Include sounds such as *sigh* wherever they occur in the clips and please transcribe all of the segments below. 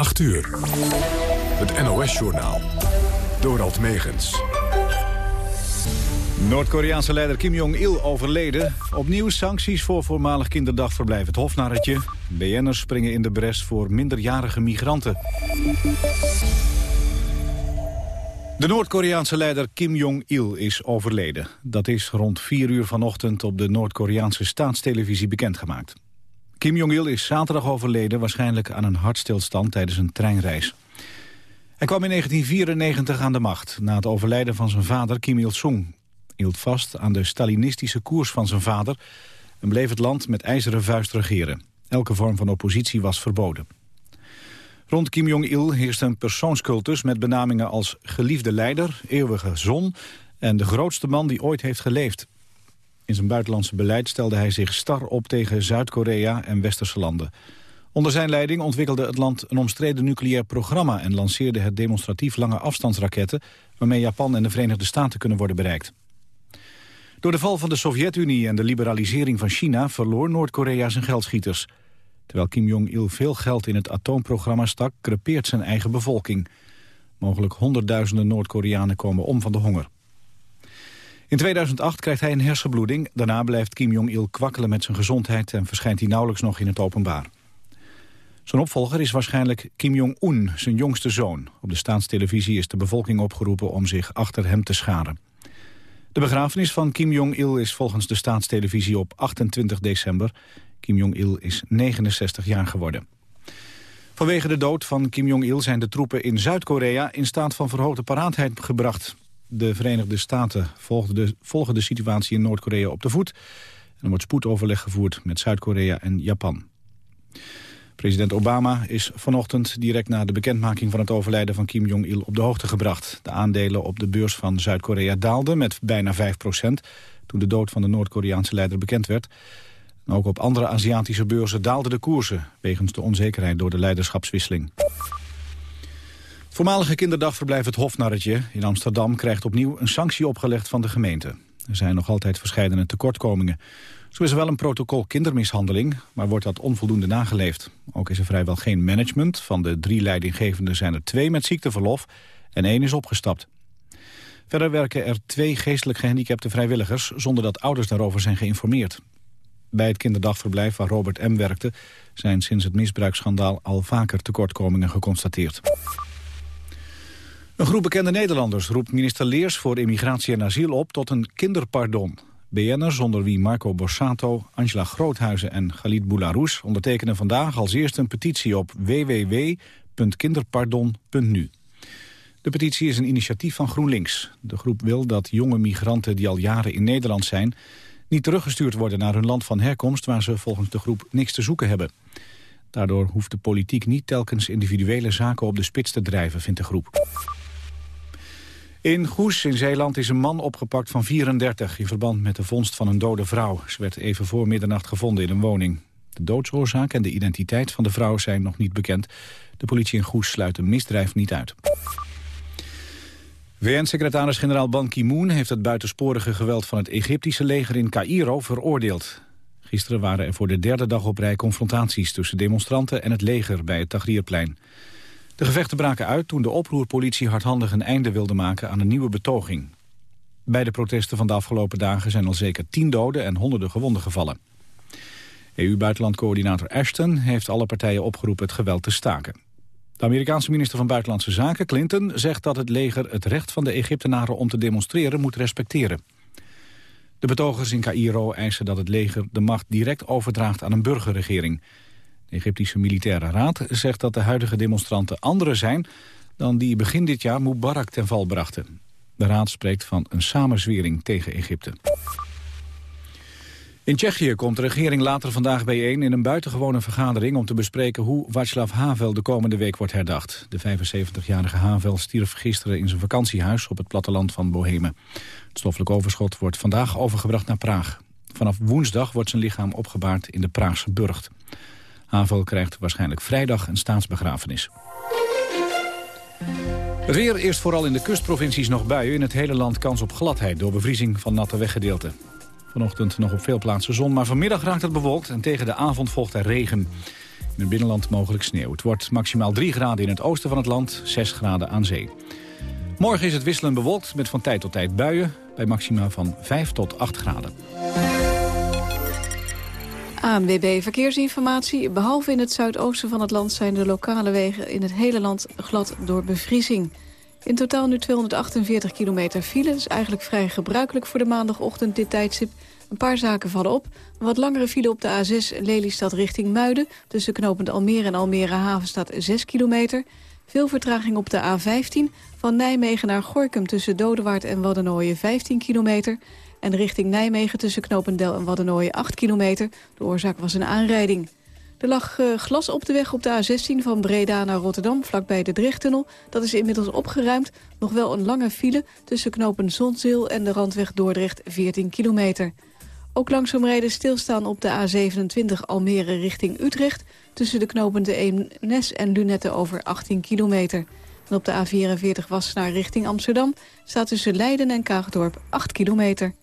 8 uur. Het NOS-journaal. Dorald Megens. Noord-Koreaanse leider Kim Jong-il overleden. Opnieuw sancties voor voormalig kinderdagverblijf het Hofnarretje. BN'ers springen in de bres voor minderjarige migranten. De Noord-Koreaanse leider Kim Jong-il is overleden. Dat is rond 4 uur vanochtend op de Noord-Koreaanse staatstelevisie bekendgemaakt. Kim Jong-il is zaterdag overleden, waarschijnlijk aan een hartstilstand tijdens een treinreis. Hij kwam in 1994 aan de macht, na het overlijden van zijn vader Kim Il-sung. hield vast aan de stalinistische koers van zijn vader... en bleef het land met ijzeren vuist regeren. Elke vorm van oppositie was verboden. Rond Kim Jong-il heerst een persoonscultus met benamingen als geliefde leider, eeuwige zon en de grootste man die ooit heeft geleefd. In zijn buitenlandse beleid stelde hij zich star op tegen Zuid-Korea en westerse landen. Onder zijn leiding ontwikkelde het land een omstreden nucleair programma... en lanceerde het demonstratief lange afstandsraketten... waarmee Japan en de Verenigde Staten kunnen worden bereikt. Door de val van de Sovjet-Unie en de liberalisering van China... verloor Noord-Korea zijn geldschieters. Terwijl Kim Jong-il veel geld in het atoomprogramma stak... crepeert zijn eigen bevolking. Mogelijk honderdduizenden Noord-Koreanen komen om van de honger. In 2008 krijgt hij een hersenbloeding. Daarna blijft Kim Jong-il kwakkelen met zijn gezondheid... en verschijnt hij nauwelijks nog in het openbaar. Zijn opvolger is waarschijnlijk Kim Jong-un, zijn jongste zoon. Op de staatstelevisie is de bevolking opgeroepen om zich achter hem te scharen. De begrafenis van Kim Jong-il is volgens de staatstelevisie op 28 december. Kim Jong-il is 69 jaar geworden. Vanwege de dood van Kim Jong-il zijn de troepen in Zuid-Korea... in staat van verhoogde paraatheid gebracht. De Verenigde Staten volgen de, situatie in Noord-Korea op de voet. En er wordt spoedoverleg gevoerd met Zuid-Korea en Japan. President Obama is vanochtend direct na de bekendmaking van het overlijden van Kim Jong-il op de hoogte gebracht. De aandelen op de beurs van Zuid-Korea daalden met bijna 5 procent toen de dood van de Noord-Koreaanse leider bekend werd. ook op andere Aziatische beurzen daalden de koersen wegens de onzekerheid door de leiderschapswisseling. Voormalige kinderdagverblijf het Hofnarretje in Amsterdam krijgt opnieuw een sanctie opgelegd van de gemeente. Er zijn nog altijd verschillende tekortkomingen. Zo is er wel een protocol kindermishandeling, maar wordt dat onvoldoende nageleefd. Ook is er vrijwel geen management. Van de drie leidinggevenden zijn er twee met ziekteverlof en één is opgestapt. Verder werken er twee geestelijk gehandicapte vrijwilligers... zonder dat ouders daarover zijn geïnformeerd. Bij het kinderdagverblijf waar Robert M. werkte... zijn sinds het misbruiksschandaal al vaker tekortkomingen geconstateerd. Een groep bekende Nederlanders roept minister Leers voor immigratie en asiel op tot een kinderpardon. BN'ers, onder wie Marco Borsato, Angela Groothuizen en Galit Boularous... ondertekenen vandaag als eerste een petitie op www.kinderpardon.nu. De petitie is een initiatief van GroenLinks. De groep wil dat jonge migranten die al jaren in Nederland zijn... niet teruggestuurd worden naar hun land van herkomst... waar ze volgens de groep niks te zoeken hebben. Daardoor hoeft de politiek niet telkens individuele zaken op de spits te drijven, vindt de groep. In Goes in Zeeland is een man opgepakt van 34... in verband met de vondst van een dode vrouw. Ze werd even voor middernacht gevonden in een woning. De doodsoorzaak en de identiteit van de vrouw zijn nog niet bekend. De politie in Goes sluit een misdrijf niet uit. VN-secretaris-generaal Ban Ki-moon heeft het buitensporige geweld van het Egyptische leger in Cairo veroordeeld. Gisteren waren er voor de derde dag op rij confrontaties tussen demonstranten en het leger bij het Tahrirplein. De gevechten braken uit toen de oproerpolitie hardhandig een einde wilde maken aan een nieuwe betoging. Bij de protesten van de afgelopen dagen zijn al zeker tien doden en honderden gewonden gevallen. EU-buitenlandcoördinator Ashton heeft alle partijen opgeroepen het geweld te staken. De Amerikaanse minister van Buitenlandse Zaken, Clinton, zegt dat het leger het recht van de Egyptenaren om te demonstreren moet respecteren. De betogers in Cairo eisen dat het leger de macht direct overdraagt aan een burgerregering. De Egyptische Militaire Raad zegt dat de huidige demonstranten andere zijn... dan die begin dit jaar Mubarak ten val brachten. De raad spreekt van een samenzwering tegen Egypte. In Tsjechië komt de regering later vandaag bijeen in een buitengewone vergadering om te bespreken hoe Václav Havel de komende week wordt herdacht. De 75-jarige Havel stierf gisteren in zijn vakantiehuis op het platteland van Bohemen. Het stoffelijk overschot wordt vandaag overgebracht naar Praag. Vanaf woensdag wordt zijn lichaam opgebaard in de Praagse burcht. Havel krijgt waarschijnlijk vrijdag een staatsbegrafenis. Het weer eerst vooral in de kustprovincies nog buien. In het hele land kans op gladheid door bevriezing van natte weggedeelten. Vanochtend nog op veel plaatsen zon, maar vanmiddag raakt het bewolkt... en tegen de avond volgt er regen. In het binnenland mogelijk sneeuw. Het wordt maximaal 3 graden in het oosten van het land, 6 graden aan zee. Morgen is het wisselend bewolkt met van tijd tot tijd buien... bij maxima van 5 tot 8 graden. ANWB Verkeersinformatie. Behalve in het zuidoosten van het land zijn de lokale wegen in het hele land glad door bevriezing. In totaal nu 248 kilometer file. Dat is eigenlijk vrij gebruikelijk voor de maandagochtend dit tijdstip. Een paar zaken vallen op. Wat langere file op de A6 Lelystad richting Muiden. Tussen knopend Almere en Almere Haven staat 6 kilometer. Veel vertraging op de A15. Van Nijmegen naar Gorkum tussen Dodewaard en Waddenooien 15 kilometer. En richting Nijmegen tussen Knopendel en Waddenooien 8 kilometer. De oorzaak was een aanrijding. Er lag uh, glas op de weg op de A16 van Breda naar Rotterdam, vlakbij de Drechttunnel. Dat is inmiddels opgeruimd. Nog wel een lange file tussen knopen Zonzeel en de randweg Dordrecht 14 kilometer. Ook langzaam rijden stilstaan op de A27 Almere richting Utrecht... tussen de knopen de Eemnes en Lunetten over 18 kilometer. En op de A44 Wassenaar richting Amsterdam... staat tussen Leiden en Kaagdorp 8 kilometer.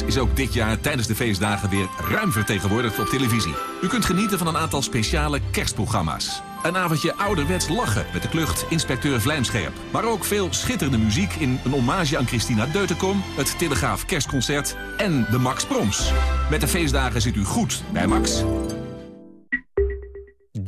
Is ook dit jaar tijdens de feestdagen weer ruim vertegenwoordigd op televisie. U kunt genieten van een aantal speciale kerstprogramma's. Een avondje ouderwets lachen met de klucht Inspecteur Vlijmscherp. Maar ook veel schitterende muziek in een hommage aan Christina Deutenkom... het Telegraaf Kerstconcert en de Max Proms. Met de feestdagen zit u goed bij Max.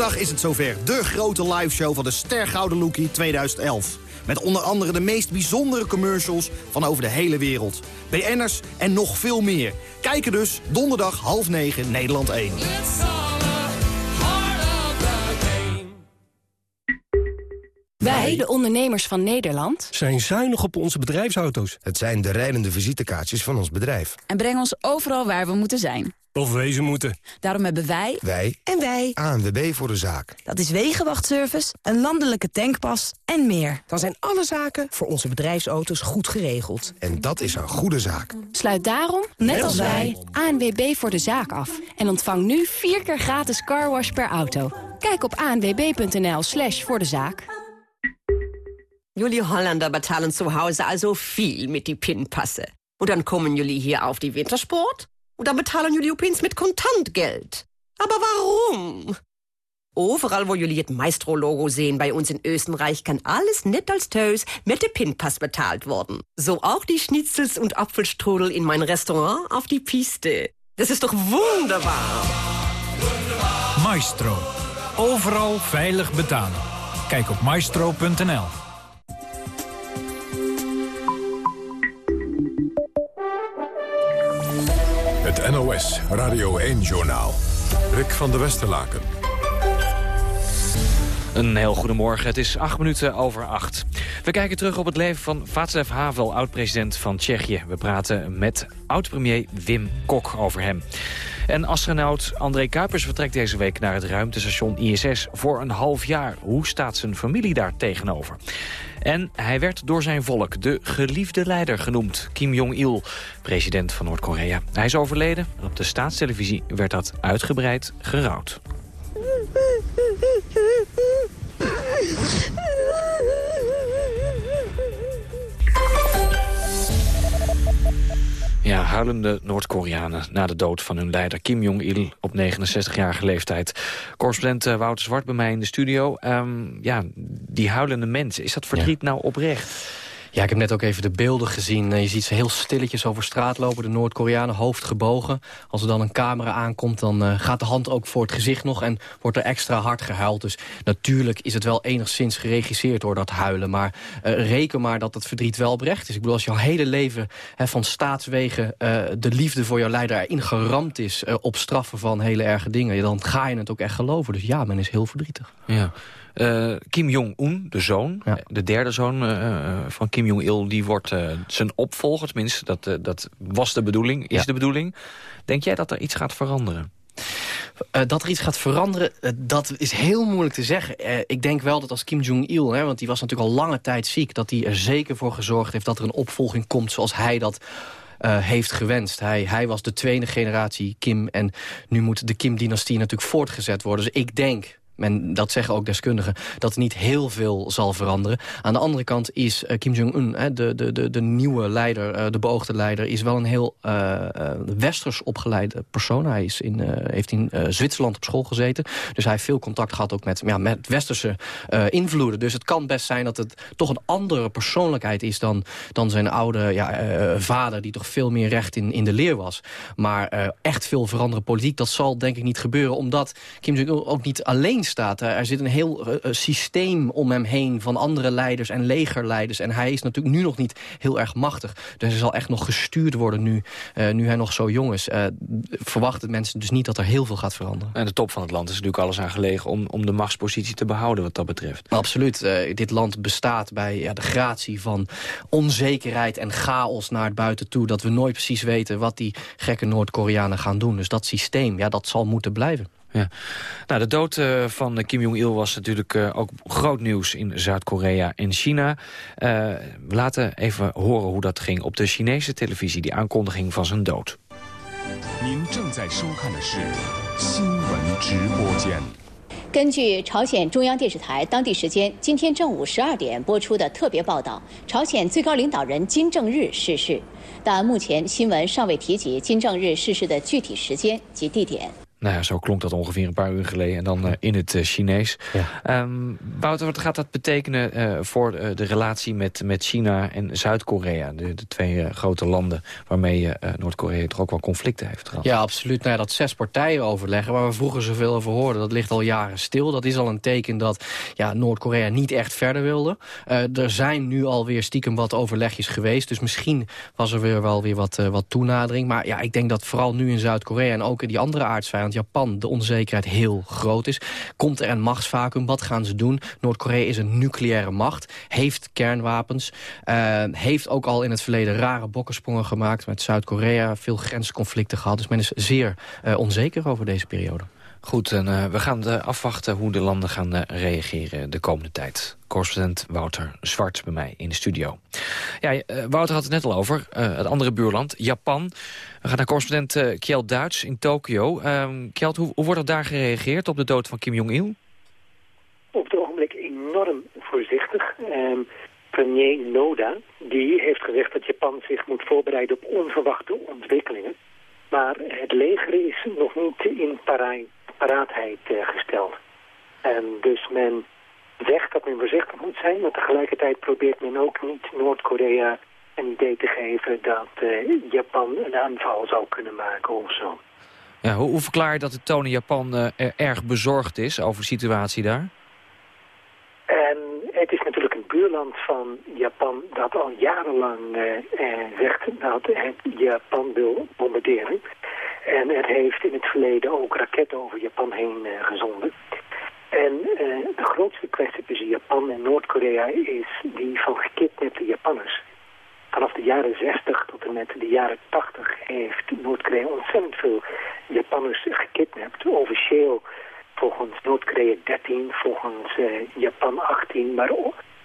Donderdag is het zover. De grote liveshow van de Stergouden Lookie 2011. Met onder andere de meest bijzondere commercials van over de hele wereld. BN'ers en nog veel meer. Kijken dus donderdag half negen Nederland 1. Wij, de ondernemers van Nederland, zijn zuinig op onze bedrijfsauto's. Het zijn de rijdende visitekaartjes van ons bedrijf. En brengen ons overal waar we moeten zijn. Of wezen moeten. Daarom hebben wij... Wij. En wij. ANWB voor de zaak. Dat is wegenwachtservice, een landelijke tankpas en meer. Dan zijn alle zaken voor onze bedrijfsauto's goed geregeld. En dat is een goede zaak. Sluit daarom, net als wij, ANWB voor de zaak af. En ontvang nu vier keer gratis carwash per auto. Kijk op anwb.nl slash voor de zaak. Jullie Holländer betalen zu Hause also viel mit die Pinpasse. Und dann kommen jullie hier auf die Wintersport dann betalen jullie opeens mit Kontantgeld. Aber warum? Overal wo jullie het Maestro-Logo sehen bei uns in Österreich kann alles net als Tös mit de Pinpass betaald worden. So auch die Schnitzels und Apfelstrudel in mein Restaurant auf die Piste. Das ist doch wunderbar. Maestro. Overal veilig betalen. Kijk op maestro.nl. NOS Radio 1-journaal. Rick van der Westerlaken. Een heel goedemorgen. Het is acht minuten over acht. We kijken terug op het leven van Václav Havel, oud-president van Tsjechië. We praten met oud-premier Wim Kok over hem. En astronaut André Kuipers vertrekt deze week naar het ruimtestation ISS voor een half jaar. Hoe staat zijn familie daar tegenover? En hij werd door zijn volk de geliefde leider genoemd, Kim Jong-il, president van Noord-Korea. Hij is overleden en op de staatstelevisie werd dat uitgebreid gerouwd. *laughs* Ja, huilende Noord-Koreanen na de dood van hun leider Kim Jong-il op 69-jarige leeftijd. Correspondent uh, Wouter Zwart bij mij in de studio. Um, ja, die huilende mensen, is dat verdriet ja. nou oprecht? Ja, ik heb net ook even de beelden gezien. Je ziet ze heel stilletjes over straat lopen, de Noord-Koreanen, hoofd gebogen. Als er dan een camera aankomt, dan uh, gaat de hand ook voor het gezicht nog... en wordt er extra hard gehuild. Dus natuurlijk is het wel enigszins geregisseerd door dat huilen. Maar uh, reken maar dat het verdriet wel oprecht is. Ik bedoel, als jouw hele leven van staatswegen... De liefde voor jouw leider erin geramd is... op straffen van hele erge dingen, dan ga je het ook echt geloven. Dus ja, men is heel verdrietig. Ja. Uh, Kim Jong-un, de zoon, ja. de derde zoon uh, van Kim Jong-il die wordt zijn opvolger. Tenminste, dat, dat was de bedoeling, is de bedoeling. Denk jij dat er iets gaat veranderen? Uh, dat er iets gaat veranderen, uh, dat is heel moeilijk te zeggen. Uh, ik denk wel dat als Kim Jong-il, want die was natuurlijk al lange tijd ziek... dat hij er zeker voor gezorgd heeft dat er een opvolging komt zoals hij dat... heeft gewenst. Hij, hij was de tweede generatie Kim en nu moet de Kim-dynastie natuurlijk voortgezet worden. Dus ik denk, en dat zeggen ook deskundigen, dat niet heel veel zal veranderen. Aan de andere kant is uh, Kim Jong-un, de, de, de, de nieuwe leider, uh, de beoogde leider... is wel een heel uh, westers opgeleide persoon. Hij is in, heeft in Zwitserland op school gezeten. Dus hij heeft veel contact gehad ook met, ja, met westerse invloeden. Dus het kan best zijn dat het toch een andere persoonlijkheid is... dan, dan zijn oude ja, vader, die toch veel meer recht in, in de leer was. Maar echt veel veranderen politiek, dat zal denk ik niet gebeuren... omdat Kim Jong-un ook niet alleen staat. Er zit een heel uh, systeem om hem heen van andere leiders en legerleiders. En hij is natuurlijk nu nog niet heel erg machtig. Dus hij zal echt nog gestuurd worden nu, uh, nu hij nog zo jong is. Uh, verwachten mensen dus niet dat er heel veel gaat veranderen. En de top van het land is natuurlijk alles aan gelegen... om, om de machtspositie te behouden wat dat betreft. Absoluut. dit land bestaat bij ja, de gratie van onzekerheid en chaos naar het buiten toe. Dat we nooit precies weten wat die gekke Noord-Koreanen gaan doen. Dus dat systeem, ja, dat zal moeten blijven. Ja. Nou, de dood uh, van Kim Jong-il was natuurlijk uh, ook groot nieuws in Zuid-Korea en China. Uh, we laten even horen hoe dat ging op de Chinese televisie, die aankondiging van zijn dood. Nou ja, zo klonk dat ongeveer een paar uur geleden. En dan eh, in het eh, Chinees. Ja. Ehm, Wouter, wat gaat dat betekenen eh, voor de relatie met, met China en Zuid-Korea? De, twee grote landen waarmee Noord-Korea toch ook wel conflicten heeft gehad. Ja, absoluut. Nou dat zes partijen overleggen, waar we vroeger zoveel over hoorden... dat ligt al jaren stil. Dat is al een teken dat ja, Noord-Korea niet echt verder wilde. er zijn nu alweer stiekem wat overlegjes geweest. Dus misschien was er weer wel weer wat, wat toenadering. Maar ja, ik denk dat vooral nu in Zuid-Korea en ook in die andere aardsvijanden aardsvijand Japan de onzekerheid heel groot is. Komt er een machtsvacuum? Wat gaan ze doen? Noord-Korea is een nucleaire macht, heeft kernwapens... Uh, heeft ook al in het verleden rare bokkensprongen gemaakt met Zuid-Korea... veel grensconflicten gehad, dus men is zeer uh, onzeker over deze periode. Goed, en uh, we gaan uh, afwachten hoe de landen gaan uh, reageren de komende tijd. Correspondent Wouter Zwart bij mij in de studio. Ja, Wouter had het net al over, het andere buurland, Japan. We gaan naar correspondent Kjeld Duits in Tokio. Um, Kjeld, hoe, hoe, wordt er daar gereageerd op de dood van Kim Jong-il? Op het ogenblik enorm voorzichtig. Um, premier Noda die heeft gezegd dat Japan zich moet voorbereiden op onverwachte ontwikkelingen. Maar het leger is nog niet in paraat paraatheid uh, gesteld. En dus men zegt dat men voorzichtig moet zijn, maar tegelijkertijd probeert men ook niet Noord-Korea een idee te geven dat uh, Japan een aanval zou kunnen maken of zo. Ja, hoe, hoe verklaar je dat de toon in Japan uh, erg bezorgd is over de situatie daar? En het is natuurlijk een buurland van Japan dat al jarenlang zegt dat het Japan wil bombarderen. En het heeft in het verleden ook raketten over Japan heen uh, gezonden. En uh, de grootste kwestie tussen Japan en Noord-Korea is die van gekidnapte Japanners. Vanaf de jaren 60 tot en met de jaren 80 heeft Noord-Korea ontzettend veel Japanners gekidnapt. Officieel volgens Noord-Korea 13, volgens uh, Japan 18, maar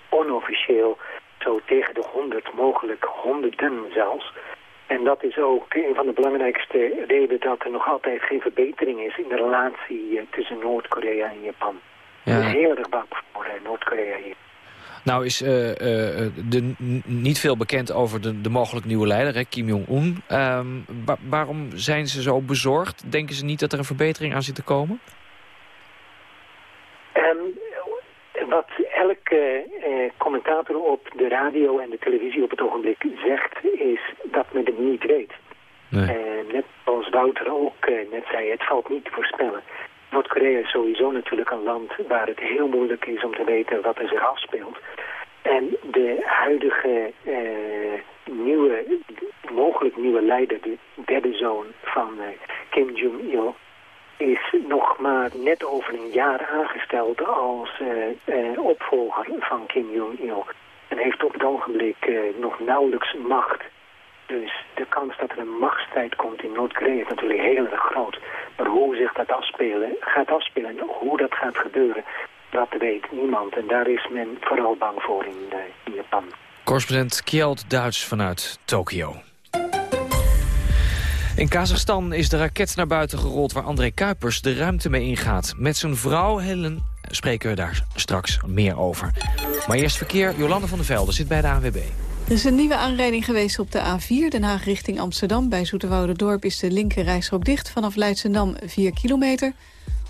onofficieel zo tegen de 100, mogelijk honderden zelfs. En dat is ook een van de belangrijkste redenen dat er nog altijd geen verbetering is in de relatie eh, tussen Noord-Korea en Japan. Ja. is heel erg bang voor uh, Noord-Korea hier. Nou is uh, uh, niet veel bekend over de, de mogelijk nieuwe leider, hè, Kim Jong-un. Um, waarom zijn ze zo bezorgd? Denken ze niet dat er een verbetering aan zit te komen? Um, wat elke eh, commentator op de radio en de televisie op het ogenblik zegt, is dat men het niet weet. Nee. Uh, net als Wouter ook uh, net zei, het valt niet te voorspellen. Noord-Korea is sowieso natuurlijk een land waar het heel moeilijk is om te weten wat er zich afspeelt. En de huidige nieuwe, mogelijk nieuwe leider, de derde zoon van Kim Jong-il, is nog maar net over een jaar aangesteld als uh, uh, opvolger van Kim Jong-il. Men heeft op het ogenblik eh, nog nauwelijks macht. Dus de kans dat er een machtsstrijd komt in Noord-Korea is natuurlijk heel erg groot. Maar hoe zich dat afspelen, gaat afspelen en hoe dat gaat gebeuren, dat weet niemand. En daar is men vooral bang voor in, in Japan. Correspondent Kjeld Duits vanuit Tokio. In Kazachstan is de raket naar buiten gerold waar André Kuipers de ruimte mee ingaat. Met zijn vrouw Helen spreken we daar straks meer over. Maar eerst verkeer, Jolande van der Velde zit bij de ANWB. Er is een nieuwe aanrijding geweest op de A4, Den Haag richting Amsterdam. Bij Dorp is de linker dicht. Vanaf Leidschendam 4 kilometer.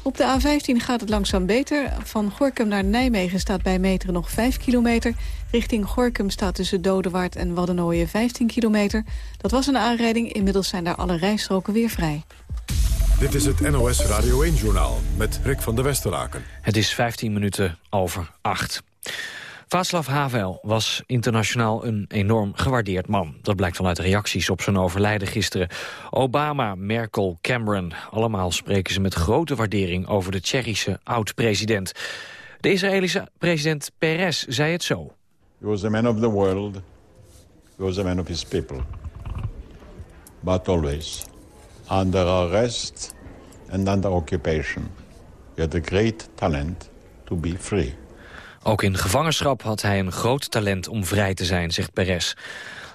Op de A15 gaat het langzaam beter. Van Gorkum naar Nijmegen staat bij meteren nog 5 kilometer. Richting Gorkum staat tussen Dodewaard en Waddenooien 15 kilometer. Dat was een aanrijding, inmiddels zijn daar alle rijstroken weer vrij. Dit is het NOS Radio 1-journaal met Rick van der Westeraken. Het is 15 minuten over 8. Václav Havel was internationaal een enorm gewaardeerd man. Dat blijkt vanuit reacties op zijn overlijden gisteren. Obama, Merkel, Cameron, allemaal spreken ze met grote waardering over de Tsjechische oud-president. De Israëlische president Peres zei het zo. He was a man of the world. He was a man of his people. But always under arrest and under occupation. He had a great talent to be free. Ook in gevangenschap had hij een groot talent om vrij te zijn, zegt Perez.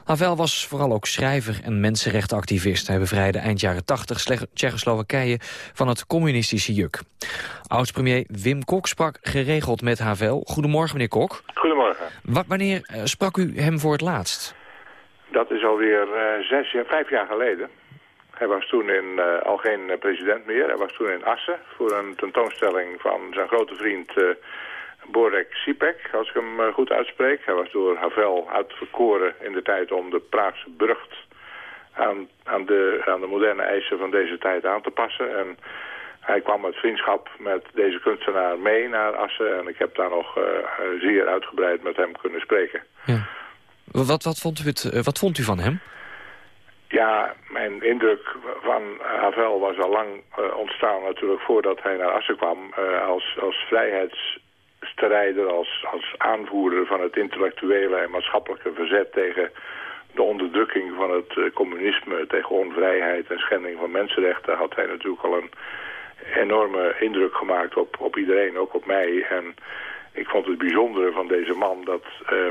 Havel was vooral ook schrijver en mensenrechtenactivist. Hij bevrijdde eind jaren 80 Tsjechoslowakije van het communistische juk. Oud-premier Wim Kok sprak geregeld met Havel. Goedemorgen, meneer Kok. Goedemorgen. wanneer eh, sprak u hem voor het laatst? Dat is alweer uh, zes, vijf jaar geleden. Hij was toen in, uh, al geen president meer. Hij was toen in Assen voor een tentoonstelling van zijn grote vriend Borek Sipek, als ik hem eh, goed uitspreek. Hij was door Havel uitverkoren in de tijd om de Praagse brucht aan, aan, de, aan de moderne eisen van deze tijd aan te passen. En hij kwam met vriendschap met deze kunstenaar mee naar Assen. En ik heb daar nog uh, zeer uitgebreid met hem kunnen spreken. Ja. Wat, wat, vond u het, wat vond u van hem? Ja, mijn indruk van Havel was al lang uh, ontstaan natuurlijk voordat hij naar Assen kwam. Uh, als, als vrijheids strijder, als, als aanvoerder van het intellectuele en maatschappelijke verzet tegen de onderdrukking van het uh, communisme, tegen onvrijheid en schending van mensenrechten, had hij natuurlijk al een enorme indruk gemaakt op, op iedereen, ook op mij. En ik vond het bijzondere van deze man dat uh,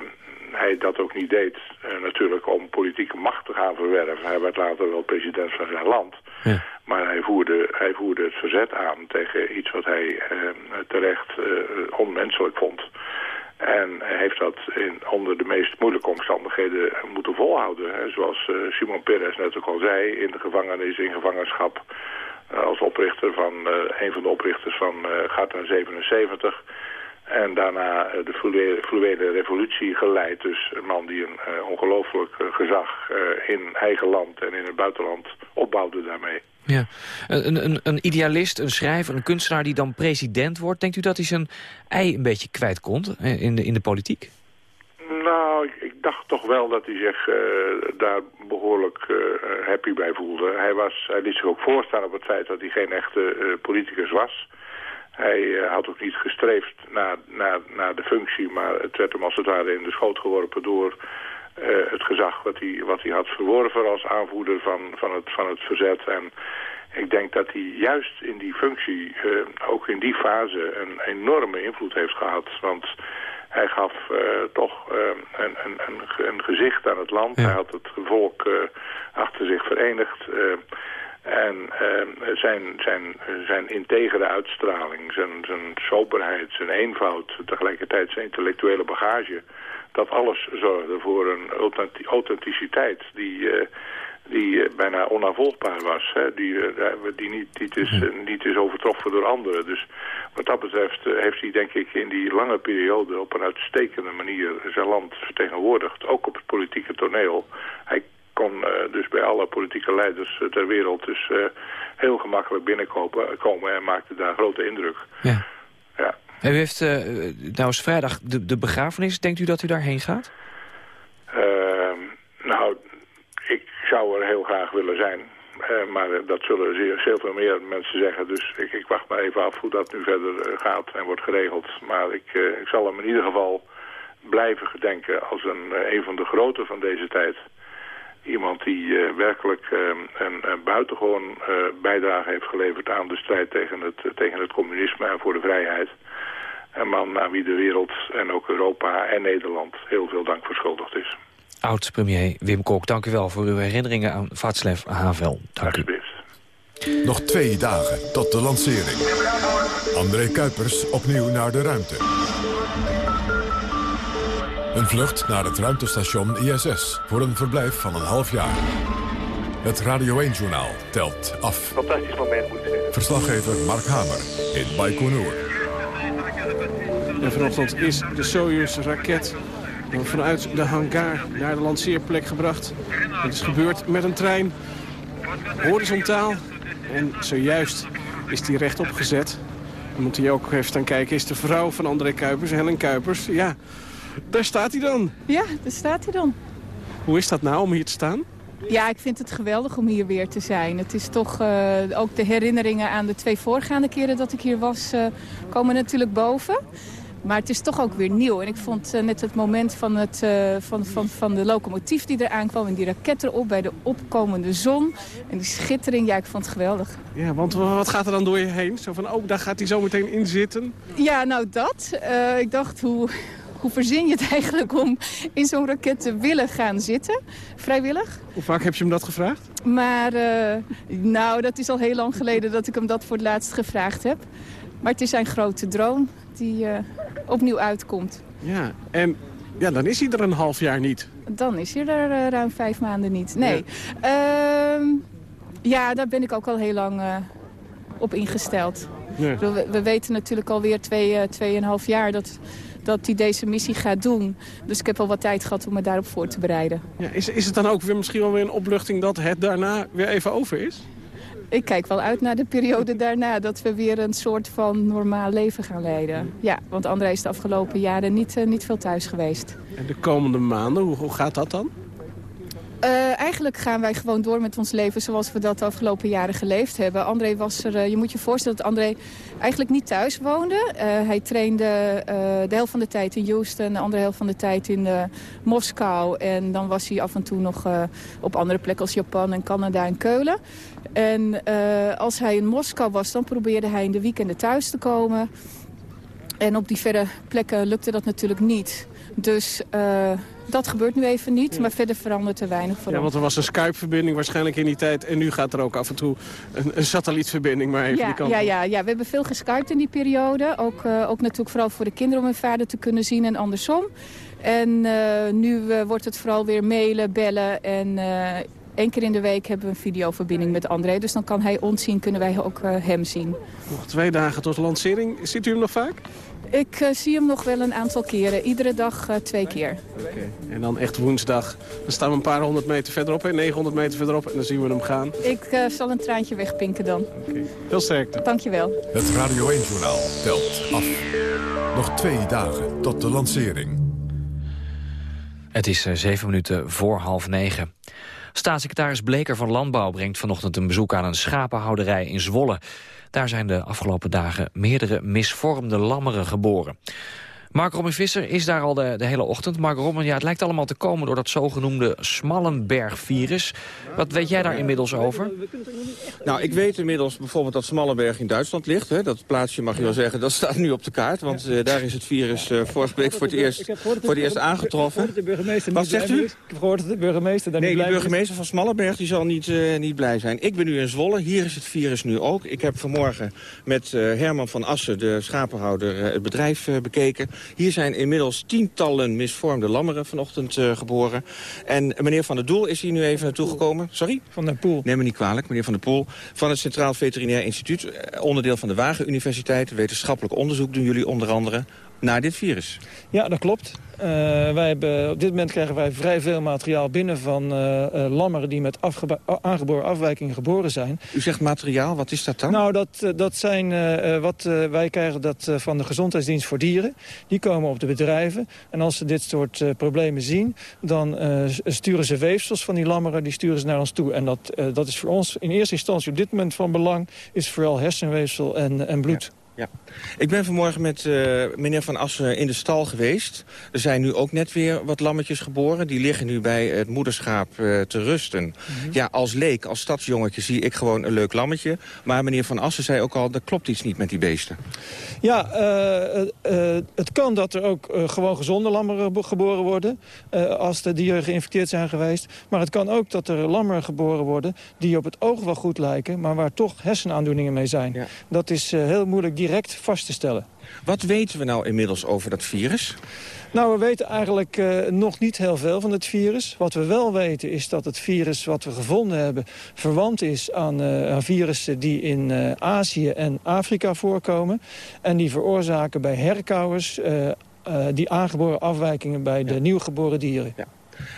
hij dat ook niet deed uh, natuurlijk om politieke macht te gaan verwerven. Hij werd later wel president van zijn land. Ja. Maar hij voerde, hij voerde het verzet aan tegen iets wat hij uh, terecht uh, onmenselijk vond. En heeft dat in, onder de meest moeilijke omstandigheden moeten volhouden. Hè. Zoals uh, Simon Perez net ook al zei, in de gevangenis, in gevangenschap... als oprichter van, een van de oprichters van Gata 77... En daarna de fluwele revolutie geleid. Dus een man die een uh, ongelooflijk gezag uh, in eigen land en in het buitenland opbouwde daarmee. Ja. Een, een, een idealist, een schrijver, een kunstenaar die dan president wordt... denkt u dat hij zijn ei een beetje kwijt komt in de, in de politiek? Nou, ik, ik dacht toch wel dat hij zich uh, daar behoorlijk happy bij voelde. Hij, was, hij liet zich ook voorstaan op het feit dat hij geen echte politicus was. Hij had ook niet gestreefd naar, naar, naar de functie, maar het werd hem als het ware in de schoot geworpen door uh, het gezag wat hij, wat hij had verworven als aanvoerder van, van, het, van het verzet. En ik denk dat hij juist in die functie, uh, ook in die fase, een enorme invloed heeft gehad. Want hij gaf uh, toch een, een, een, een, gezicht aan het land. Ja. Hij had het volk achter zich verenigd. En uh, zijn, zijn, zijn integere uitstraling, zijn, zijn soberheid, zijn eenvoud, tegelijkertijd zijn intellectuele bagage dat alles zorgde voor een authenticiteit die, uh, die uh, bijna onafvolgbaar was. Hè? Die, uh, die niet, niet, is, niet is overtroffen door anderen. Dus wat dat betreft heeft hij denk ik in die lange periode op een uitstekende manier zijn land vertegenwoordigd. Ook op het politieke toneel. Hij kon dus bij alle politieke leiders ter wereld dus heel gemakkelijk binnenkomen komen en maakte daar grote indruk. Ja. ja. U heeft, nou is vrijdag de, de begrafenis. Denkt u dat u daarheen gaat? Uh, nou, ik zou er heel graag willen zijn. Uh, maar dat zullen zeer, heel veel meer mensen zeggen. Dus ik, ik, wacht maar even af hoe dat nu verder gaat en wordt geregeld. Maar ik, ik zal hem in ieder geval blijven gedenken als een, een van de grote van deze tijd. Iemand die werkelijk een, een buitengewoon bijdrage heeft geleverd aan de strijd tegen het, tegen het communisme en voor de vrijheid. Een man aan wie de wereld en ook Europa en Nederland heel veel dank verschuldigd is. Oud-premier Wim Kok, dank u wel voor uw herinneringen aan Václav Havel. Dank u. Nog twee dagen tot de lancering. André Kuipers opnieuw naar de ruimte. Een vlucht naar het ruimtestation ISS voor een verblijf van een half jaar. Het Radio 1-journaal telt af. Fantastisch moment, moet ik zeggen. Verslaggever Mark Hamer in Baikonur. En vanochtend is de Soyuz-raket vanuit de hangar naar de lanceerplek gebracht. Het is gebeurd met een trein, horizontaal. En zojuist is die rechtop gezet. Dan moet hij ook even staan kijken, is de vrouw van André Kuipers, Helen Kuipers. Ja, daar staat hij dan. Ja, daar staat hij dan. Hoe is dat nou om hier te staan? Ja, ik vind het geweldig om hier weer te zijn. Het is toch uh, ook de herinneringen aan de twee voorgaande keren dat ik hier was, uh, komen natuurlijk boven. Maar het is toch ook weer nieuw. En ik vond uh, net het moment van, het, uh, van, van, van de locomotief die eraan kwam... en die raket erop bij de opkomende zon. En die schittering, ja, ik vond het geweldig. Ja, want wat gaat er dan door je heen? Zo van, oh, daar gaat hij zo meteen in zitten? Ja, nou dat. Uh, ik dacht, hoe, hoe verzin je het *laughs* eigenlijk om in zo'n raket te willen gaan zitten? Vrijwillig. Hoe vaak heb je hem dat gevraagd? Maar, nou, dat is al heel lang geleden dat ik hem dat voor het laatst gevraagd heb. Maar het is zijn grote droom die uh, opnieuw uitkomt. Ja, en ja, dan is hij er een half jaar niet. Dan is hij er uh, ruim vijf maanden niet. Nee. Ja, uh, ja daar ben ik ook al heel lang uh, op ingesteld. We, we, weten natuurlijk alweer twee, tweeënhalf jaar dat, dat hij deze missie gaat doen. Dus ik heb al wat tijd gehad om me daarop voor te bereiden. Ja, is, is het dan ook weer misschien wel weer een opluchting dat het daarna weer even over is? Ik kijk wel uit naar de periode daarna. Dat we weer een soort van normaal leven gaan leiden. Ja, want André is de afgelopen jaren niet, uh, niet veel thuis geweest. En de komende maanden, hoe, hoe gaat dat dan? Uh, eigenlijk gaan wij gewoon door met ons leven zoals we dat de afgelopen jaren geleefd hebben. André was er, uh, je moet je voorstellen dat André eigenlijk niet thuis woonde. Uh, hij trainde de helft van de tijd in Houston, de andere helft van de tijd in Moskou. En dan was hij af en toe nog op andere plekken als Japan en Canada en Keulen. En als hij in Moskou was, dan probeerde hij in de weekenden thuis te komen. En op die verre plekken lukte dat natuurlijk niet. Dus dat gebeurt nu even niet, ja. maar verder verandert er weinig voor Ja, want er was een Skype-verbinding waarschijnlijk in die tijd. En nu gaat er ook af en toe een, een satellietverbinding maar even ja, die kant ja, ja, ja, we hebben veel geskyped in die periode. Ook, uh, ook natuurlijk vooral voor de kinderen om hun vader te kunnen zien en andersom. En uh, nu wordt het vooral weer mailen, bellen en... Eén keer in de week hebben we een videoverbinding met André. Dus dan kan hij ons zien, kunnen wij ook hem zien. Nog twee dagen tot lancering. Ziet u hem nog vaak? Ik uh, zie hem nog wel een aantal keren. Iedere dag uh, twee keer. Okay. En dan echt woensdag. Dan staan we een paar honderd meter verderop. en 900 meter verderop. En dan zien we hem gaan. Ik uh, zal een traantje wegpinken dan. Okay. Heel sterkte. Dankjewel. Het Radio 1-journaal telt af. Nog twee dagen tot de lancering. Het is zeven minuten voor half negen. Staatssecretaris Bleker van Landbouw brengt vanochtend een bezoek aan een schapenhouderij in Zwolle. Daar zijn de afgelopen dagen meerdere misvormde lammeren geboren. Mark Robin Visser is daar al de, de hele ochtend. Mark Robin, ja, het lijkt allemaal te komen door dat zogenoemde Smallenberg-virus. Wat weet jij daar inmiddels over? Nou, ik weet inmiddels bijvoorbeeld dat Smallenberg in Duitsland ligt. Hè. Dat plaatsje mag je wel zeggen, dat staat nu op de kaart. Want uh, daar is het virus uh, vorige week voor het eerst, voor het eerst aangetroffen. Wat zegt u? Ik heb gehoord dat de burgemeester daar nee, niet blij de burgemeester van Smallenberg die zal niet, uh, niet blij zijn. Ik ben nu in Zwolle, hier is het virus nu ook. Ik heb vanmorgen met Herman van Assen, de schapenhouder, het bedrijf bekeken. Hier zijn inmiddels tientallen misvormde lammeren vanochtend uh, geboren. En meneer Van der Doel is hier nu even naartoe gekomen. Sorry? Van der Poel. Neem me niet kwalijk, meneer Van der Poel. Van het Centraal Veterinair Instituut, onderdeel van de Wageningen Wetenschappelijk onderzoek doen jullie onder andere naar dit virus. Ja, dat klopt. Uh, wij hebben, op dit moment krijgen wij vrij veel materiaal binnen van uh, uh, lammeren die met aangeboren afwijkingen geboren zijn. U zegt materiaal, wat is dat dan? Nou, dat, dat zijn wat wij krijgen dat, van de Gezondheidsdienst voor Dieren. Die komen op de bedrijven en als ze dit soort problemen zien, dan sturen ze weefsels van die lammeren, die sturen ze naar ons toe. En dat, dat is voor ons in eerste instantie op dit moment van belang, is vooral hersenweefsel en, en bloed. Ja. Ja. Ik ben vanmorgen met uh, meneer Van Assen in de stal geweest. Er zijn nu ook net weer wat lammetjes geboren. Die liggen nu bij het moederschaap uh, te rusten. Mm -hmm. Ja, als leek, als stadsjongetje zie ik gewoon een leuk lammetje. Maar meneer Van Assen zei ook al, er klopt iets niet met die beesten. Ja, uh, het kan dat er ook gewoon gezonde lammeren geboren worden... als de dieren geïnfecteerd zijn geweest. Maar het kan ook dat er lammeren geboren worden... die op het oog wel goed lijken, maar waar toch hersenaandoeningen mee zijn. Ja. Dat is heel moeilijk direct vast te stellen. Wat weten we nou inmiddels over dat virus? Nou, we weten eigenlijk uh, nog niet heel veel van het virus. Wat we wel weten is dat het virus wat we gevonden hebben... verwant is aan, uh, aan virussen die in uh, Azië en Afrika voorkomen. En die veroorzaken bij herkauwers... die aangeboren afwijkingen bij de ja. nieuwgeboren dieren. Ja.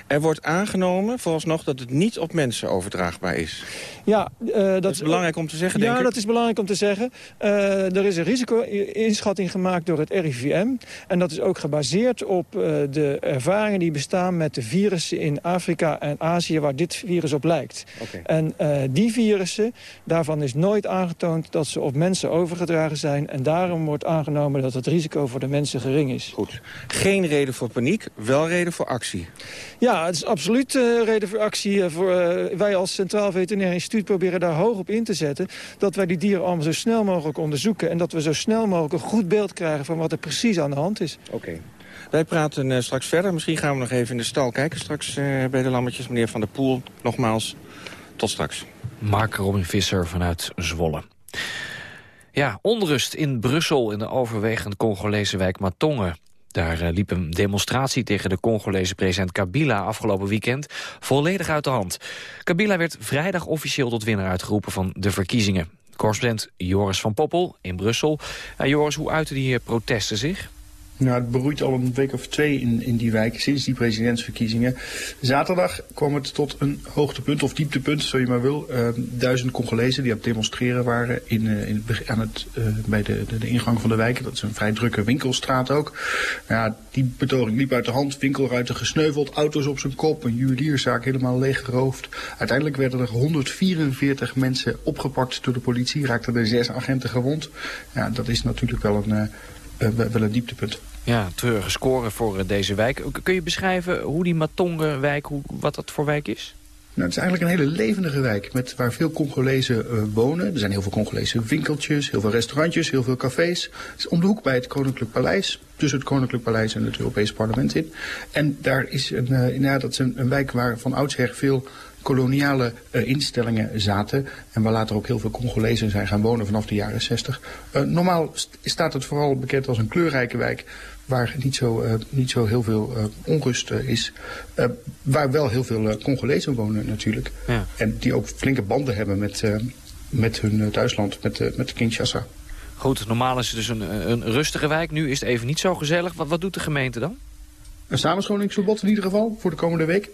Er wordt aangenomen, vooralsnog, dat het niet op mensen overdraagbaar is. Ja, uh, dat, dat, is belangrijk om te zeggen, ja, denk ik. dat is belangrijk om te zeggen. Uh, er is een risico-inschatting gemaakt door het RIVM. En dat is ook gebaseerd op uh, de ervaringen die bestaan met de virussen in Afrika en Azië... waar dit virus op lijkt. Okay. En die virussen, daarvan is nooit aangetoond dat ze op mensen overgedragen zijn. En daarom wordt aangenomen dat het risico voor de mensen gering is. Goed. Geen reden voor paniek, wel reden voor actie. Ja, het is absoluut uh, reden voor actie. Uh, voor, uh, wij als Centraal Veterinair Instituut proberen daar hoog op in te zetten... dat wij die dieren allemaal zo snel mogelijk onderzoeken... en dat we zo snel mogelijk een goed beeld krijgen van wat er precies aan de hand is. Oké. Okay. Wij praten straks verder. Misschien gaan we nog even in de stal kijken straks bij de lammetjes. Meneer Van der Poel, nogmaals, tot straks. Mark Robin Visser vanuit Zwolle. Ja, onrust in Brussel in de overwegend Congolese wijk Matonge. Daar uh, liep een demonstratie tegen de Congolese president Kabila afgelopen weekend volledig uit de hand. Kabila werd vrijdag officieel tot winnaar uitgeroepen van de verkiezingen. Correspondent Joris van Poppel in Brussel. Joris, hoe uiten die protesten zich? Nou, het beroeit al een week of twee in, in die wijk sinds die presidentsverkiezingen. Zaterdag kwam het tot een hoogtepunt of dieptepunt, zo je maar wil. Uh, duizend Congolezen die aan het demonstreren waren in, uh, in aan het, uh, bij de, de, ingang van de wijk. Dat is een vrij drukke winkelstraat ook. Die betoging liep uit de hand, winkelruiten gesneuveld, auto's op zijn kop, een juwelierszaak helemaal leeggeroofd. Uiteindelijk werden er 144 mensen opgepakt door de politie, raakten er zes agenten gewond. Ja, dat is natuurlijk wel een, wel een dieptepunt. Ja, treurige score voor deze wijk. Kun je beschrijven hoe die Matonge-wijk, wat dat voor wijk is? Nou, het is eigenlijk een hele levendige wijk met, waar veel Congolezen uh, wonen. Er zijn heel veel Congolese winkeltjes, heel veel restaurantjes, heel veel cafés. Het is om de hoek bij het Koninklijk Paleis, tussen het Koninklijk Paleis en het Europese Parlement in. En daar is een, ja, dat is een, wijk waar van oudsher veel koloniale instellingen zaten. En waar later ook heel veel Congolezen zijn gaan wonen vanaf de jaren 60. Uh, normaal st staat het vooral bekend als een kleurrijke wijk waar niet zo, uh, niet zo heel veel uh, onrust uh, is. waar wel heel veel Congolezen wonen natuurlijk. Ja. En die ook flinke banden hebben met, met hun thuisland, met, met Kinshasa. Goed, normaal is het dus een, een rustige wijk. Nu is het even niet zo gezellig. Wat, wat doet de gemeente dan? Een samenscholingsverbod in ieder geval voor de komende week.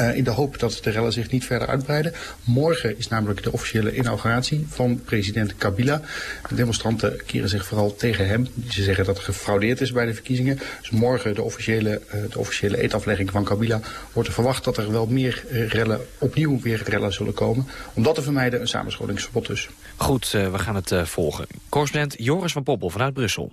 Uh, in de hoop dat de rellen zich niet verder uitbreiden. Morgen is namelijk de officiële inauguratie van president Kabila. De demonstranten keren zich vooral tegen hem. Ze zeggen dat er gefraudeerd is bij de verkiezingen. Dus morgen de officiële, uh, de officiële eetaflegging van Kabila wordt er verwacht dat er wel meer rellen, opnieuw weer rellen zullen komen. Om dat te vermijden een samenscholingsverbod dus. Goed, we gaan het volgen. Correspondent Joris van Poppel vanuit Brussel.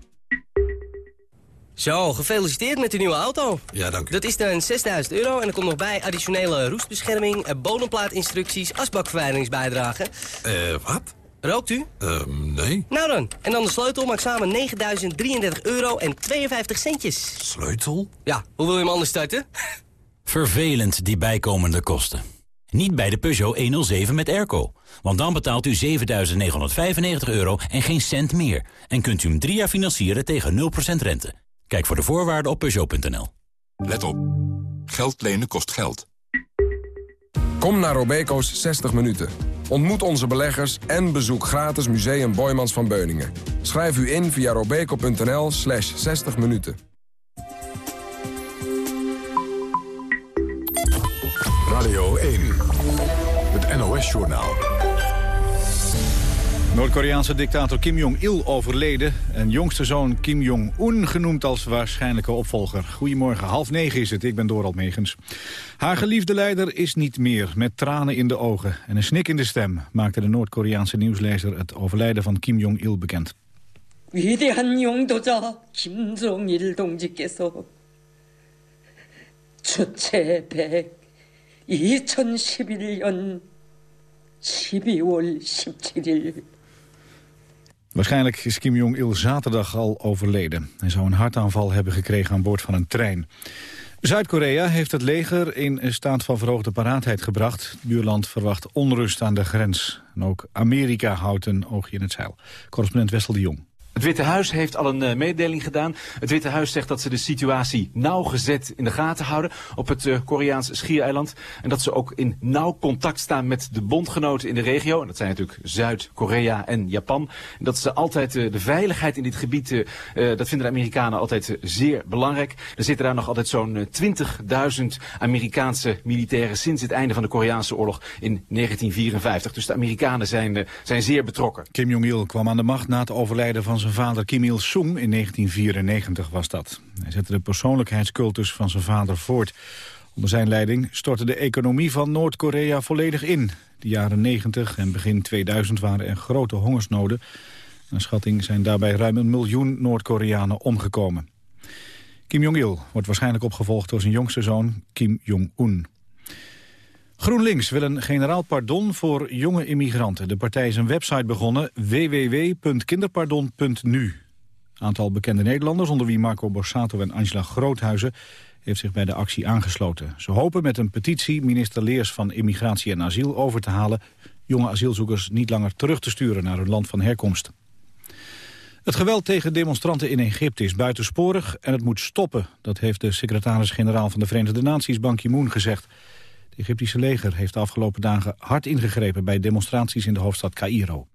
Zo, gefeliciteerd met uw nieuwe auto. Ja, dank u. Dat is dan 6000 euro en er komt nog bij additionele roestbescherming, bodemplaatinstructies, asbakverwijderingsbijdrage. Eh, wat? Rookt u? Uh, nee. Nou dan, en dan de sleutel maakt samen 9033 euro en 52 centjes. Sleutel? Ja, hoe wil je hem anders starten? Vervelend, die bijkomende kosten. Niet bij de Peugeot 107 met airco. Want dan betaalt u 7.995 euro en geen cent meer. En kunt u hem drie jaar financieren tegen 0% rente. Kijk voor de voorwaarden op Peugeot.nl. Let op. Geld lenen kost geld. Kom naar Robeco's 60 minuten. Ontmoet onze beleggers en bezoek gratis Museum Boymans van Beuningen. Schrijf u in via robeco.nl slash 60 minuten. Radio 1, het NOS-journaal. Noord-Koreaanse dictator Kim Jong-il overleden... en jongste zoon Kim Jong-un genoemd als waarschijnlijke opvolger. Goedemorgen, half negen is het, ik ben Dorald Megens. Haar geliefde leider is niet meer, met tranen in de ogen... en een snik in de stem maakte de Noord-Koreaanse nieuwslezer... het overlijden van Kim Jong-il bekend. 위대한 용도자 김정일 동지께서 주체 100 2011년 12월 17일 Waarschijnlijk is Kim Jong-il zaterdag al overleden. Hij zou een hartaanval hebben gekregen aan boord van een trein. Zuid-Korea heeft het leger in een staat van verhoogde paraatheid gebracht. Buurland verwacht onrust aan de grens. En ook Amerika houdt een oogje in het zeil. Correspondent Wessel de Jong. Het Witte Huis heeft al een uh, mededeling gedaan. Het Witte Huis zegt dat ze de situatie nauwgezet in de gaten houden op het uh, Koreaans schiereiland. En dat ze ook in nauw contact staan met de bondgenoten in de regio. En dat zijn natuurlijk Zuid-Korea en Japan. En dat ze altijd uh, de veiligheid in dit gebied, dat vinden de Amerikanen altijd zeer belangrijk. Er zitten daar nog altijd zo'n 20.000 Amerikaanse militairen sinds het einde van de Koreaanse oorlog in 1954. Dus de Amerikanen zijn, zijn zeer betrokken. Kim Jong-il kwam aan de macht na het overlijden van zijn vader Kim Il-sung in 1994 was dat. Hij zette de persoonlijkheidscultus van zijn vader voort. Onder zijn leiding stortte de economie van Noord-Korea volledig in. De jaren 90 en begin 2000 waren er grote hongersnoden. Naar schatting zijn daarbij ruim een miljoen Noord-Koreanen omgekomen. Kim Jong-il wordt waarschijnlijk opgevolgd door zijn jongste zoon Kim Jong-un. GroenLinks wil een generaal pardon voor jonge immigranten. De partij is een website begonnen, www.kinderpardon.nu. Aantal bekende Nederlanders, onder wie Marco Borsato en Angela Groothuizen... heeft zich bij de actie aangesloten. Ze hopen met een petitie minister Leers van Immigratie en Asiel over te halen... jonge asielzoekers niet langer terug te sturen naar hun land van herkomst. Het geweld tegen demonstranten in Egypte is buitensporig en het moet stoppen. Dat heeft de secretaris-generaal van de Verenigde Naties, Ban Ki-moon, gezegd. Het Egyptische leger heeft de afgelopen dagen hard ingegrepen bij demonstraties in de hoofdstad Cairo.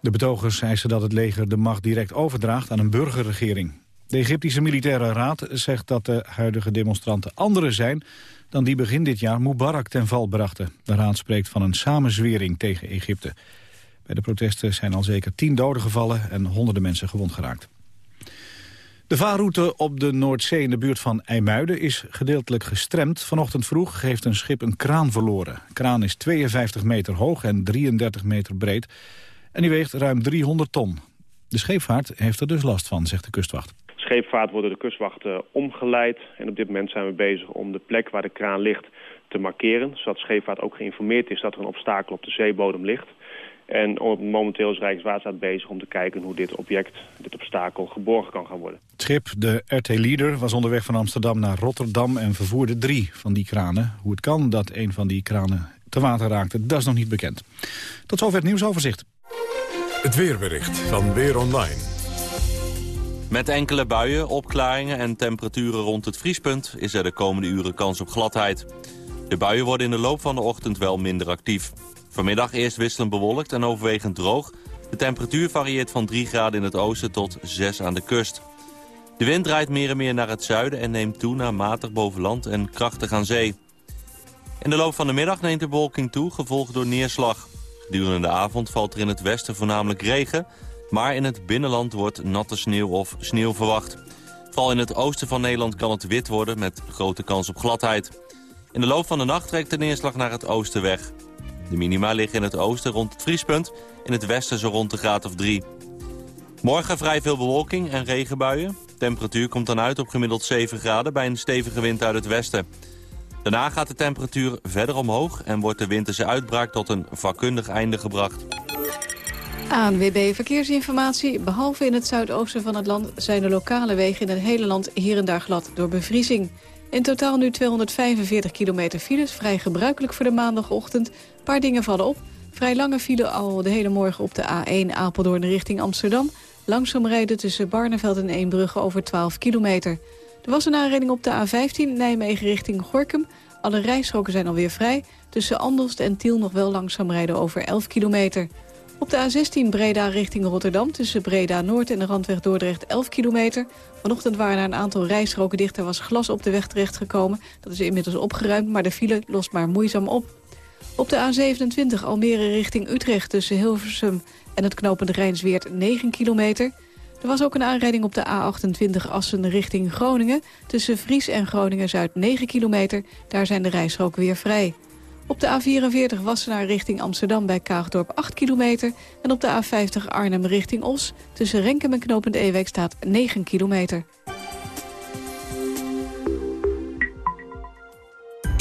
De betogers eisen dat het leger de macht direct overdraagt aan een burgerregering. De Egyptische Militaire Raad zegt dat de huidige demonstranten anderen zijn... dan die begin dit jaar Mubarak ten val brachten. De raad spreekt van een samenzwering tegen Egypte. Bij de protesten zijn al zeker tien doden gevallen en honderden mensen gewond geraakt. De vaarroute op de Noordzee in de buurt van IJmuiden is gedeeltelijk gestremd. Vanochtend vroeg heeft een schip een kraan verloren. De kraan is 52 meter hoog en 33 meter breed. En die weegt ruim 300 ton. De scheepvaart heeft er dus last van, zegt de kustwacht. Scheepvaart wordt door de kustwacht uh, omgeleid. En op dit moment zijn we bezig om de plek waar de kraan ligt te markeren. Zodat scheepvaart ook geïnformeerd is dat er een obstakel op de zeebodem ligt. En momenteel is Rijkswaterstaat bezig om te kijken hoe dit object, dit obstakel, geborgen kan gaan worden. Het schip, de RT Leader, was onderweg van Amsterdam naar Rotterdam en vervoerde drie van die kranen. Hoe het kan dat een van die kranen te water raakte, dat is nog niet bekend. Tot zover het nieuwsoverzicht. Het weerbericht van Weer Online. Met enkele buien, opklaringen en temperaturen rond het vriespunt... is er de komende uren kans op gladheid. De buien worden in de loop van de ochtend wel minder actief. Vanmiddag eerst wisselend bewolkt en overwegend droog. De temperatuur varieert van 3 graden in het oosten tot 6 aan de kust. De wind draait meer en meer naar het zuiden en neemt toe naar matig boven land en krachtig aan zee. In de loop van de middag neemt de bewolking toe, gevolgd door neerslag. Durende de avond valt er in het westen voornamelijk regen... maar in het binnenland wordt natte sneeuw of sneeuw verwacht. Vooral in het oosten van Nederland kan het wit worden met grote kans op gladheid. In de loop van de nacht trekt de neerslag naar het oosten weg. De minima liggen in het oosten rond het vriespunt, in het westen zo rond de graad of 3. Morgen vrij veel bewolking en regenbuien. temperatuur komt dan uit op gemiddeld 7 graden bij een stevige wind uit het westen. Daarna gaat de temperatuur verder omhoog en wordt de winterse uitbraak tot een vakkundig einde gebracht. ANWB Verkeersinformatie. Behalve in het zuidoosten van het land zijn de lokale wegen in het hele land hier en daar glad door bevriezing. In totaal nu 245 kilometer files, vrij gebruikelijk voor de maandagochtend. Een paar dingen vallen op. Vrij lange file al de hele morgen op de A1 Apeldoorn richting Amsterdam. Langzaam rijden tussen Barneveld en Eembrugge over 12 kilometer. Er was een aanrijding op de A15 Nijmegen richting Gorkum. Alle rijstroken zijn alweer vrij. Tussen Andelst en Tiel nog wel langzaam rijden over 11 kilometer. Op de A16 Breda richting Rotterdam tussen Breda Noord en de Randweg Dordrecht 11 kilometer. Vanochtend waren er een aantal rijstroken dicht. Er was glas op de weg terechtgekomen. Dat is inmiddels opgeruimd, maar de file lost maar moeizaam op. Op de A27 Almere richting Utrecht tussen Hilversum en het knopende Rijnsweert 9 kilometer. Er was ook een aanrijding op de A28 Assen richting Groningen. Tussen Vries en Groningen-Zuid 9 kilometer. Daar zijn de rijstroken weer vrij. Op de A44 Wassenaar richting Amsterdam bij Kaagdorp 8 kilometer. En op de A50 Arnhem richting Os. Tussen Renkem en Knopend Ewijk staat 9 kilometer.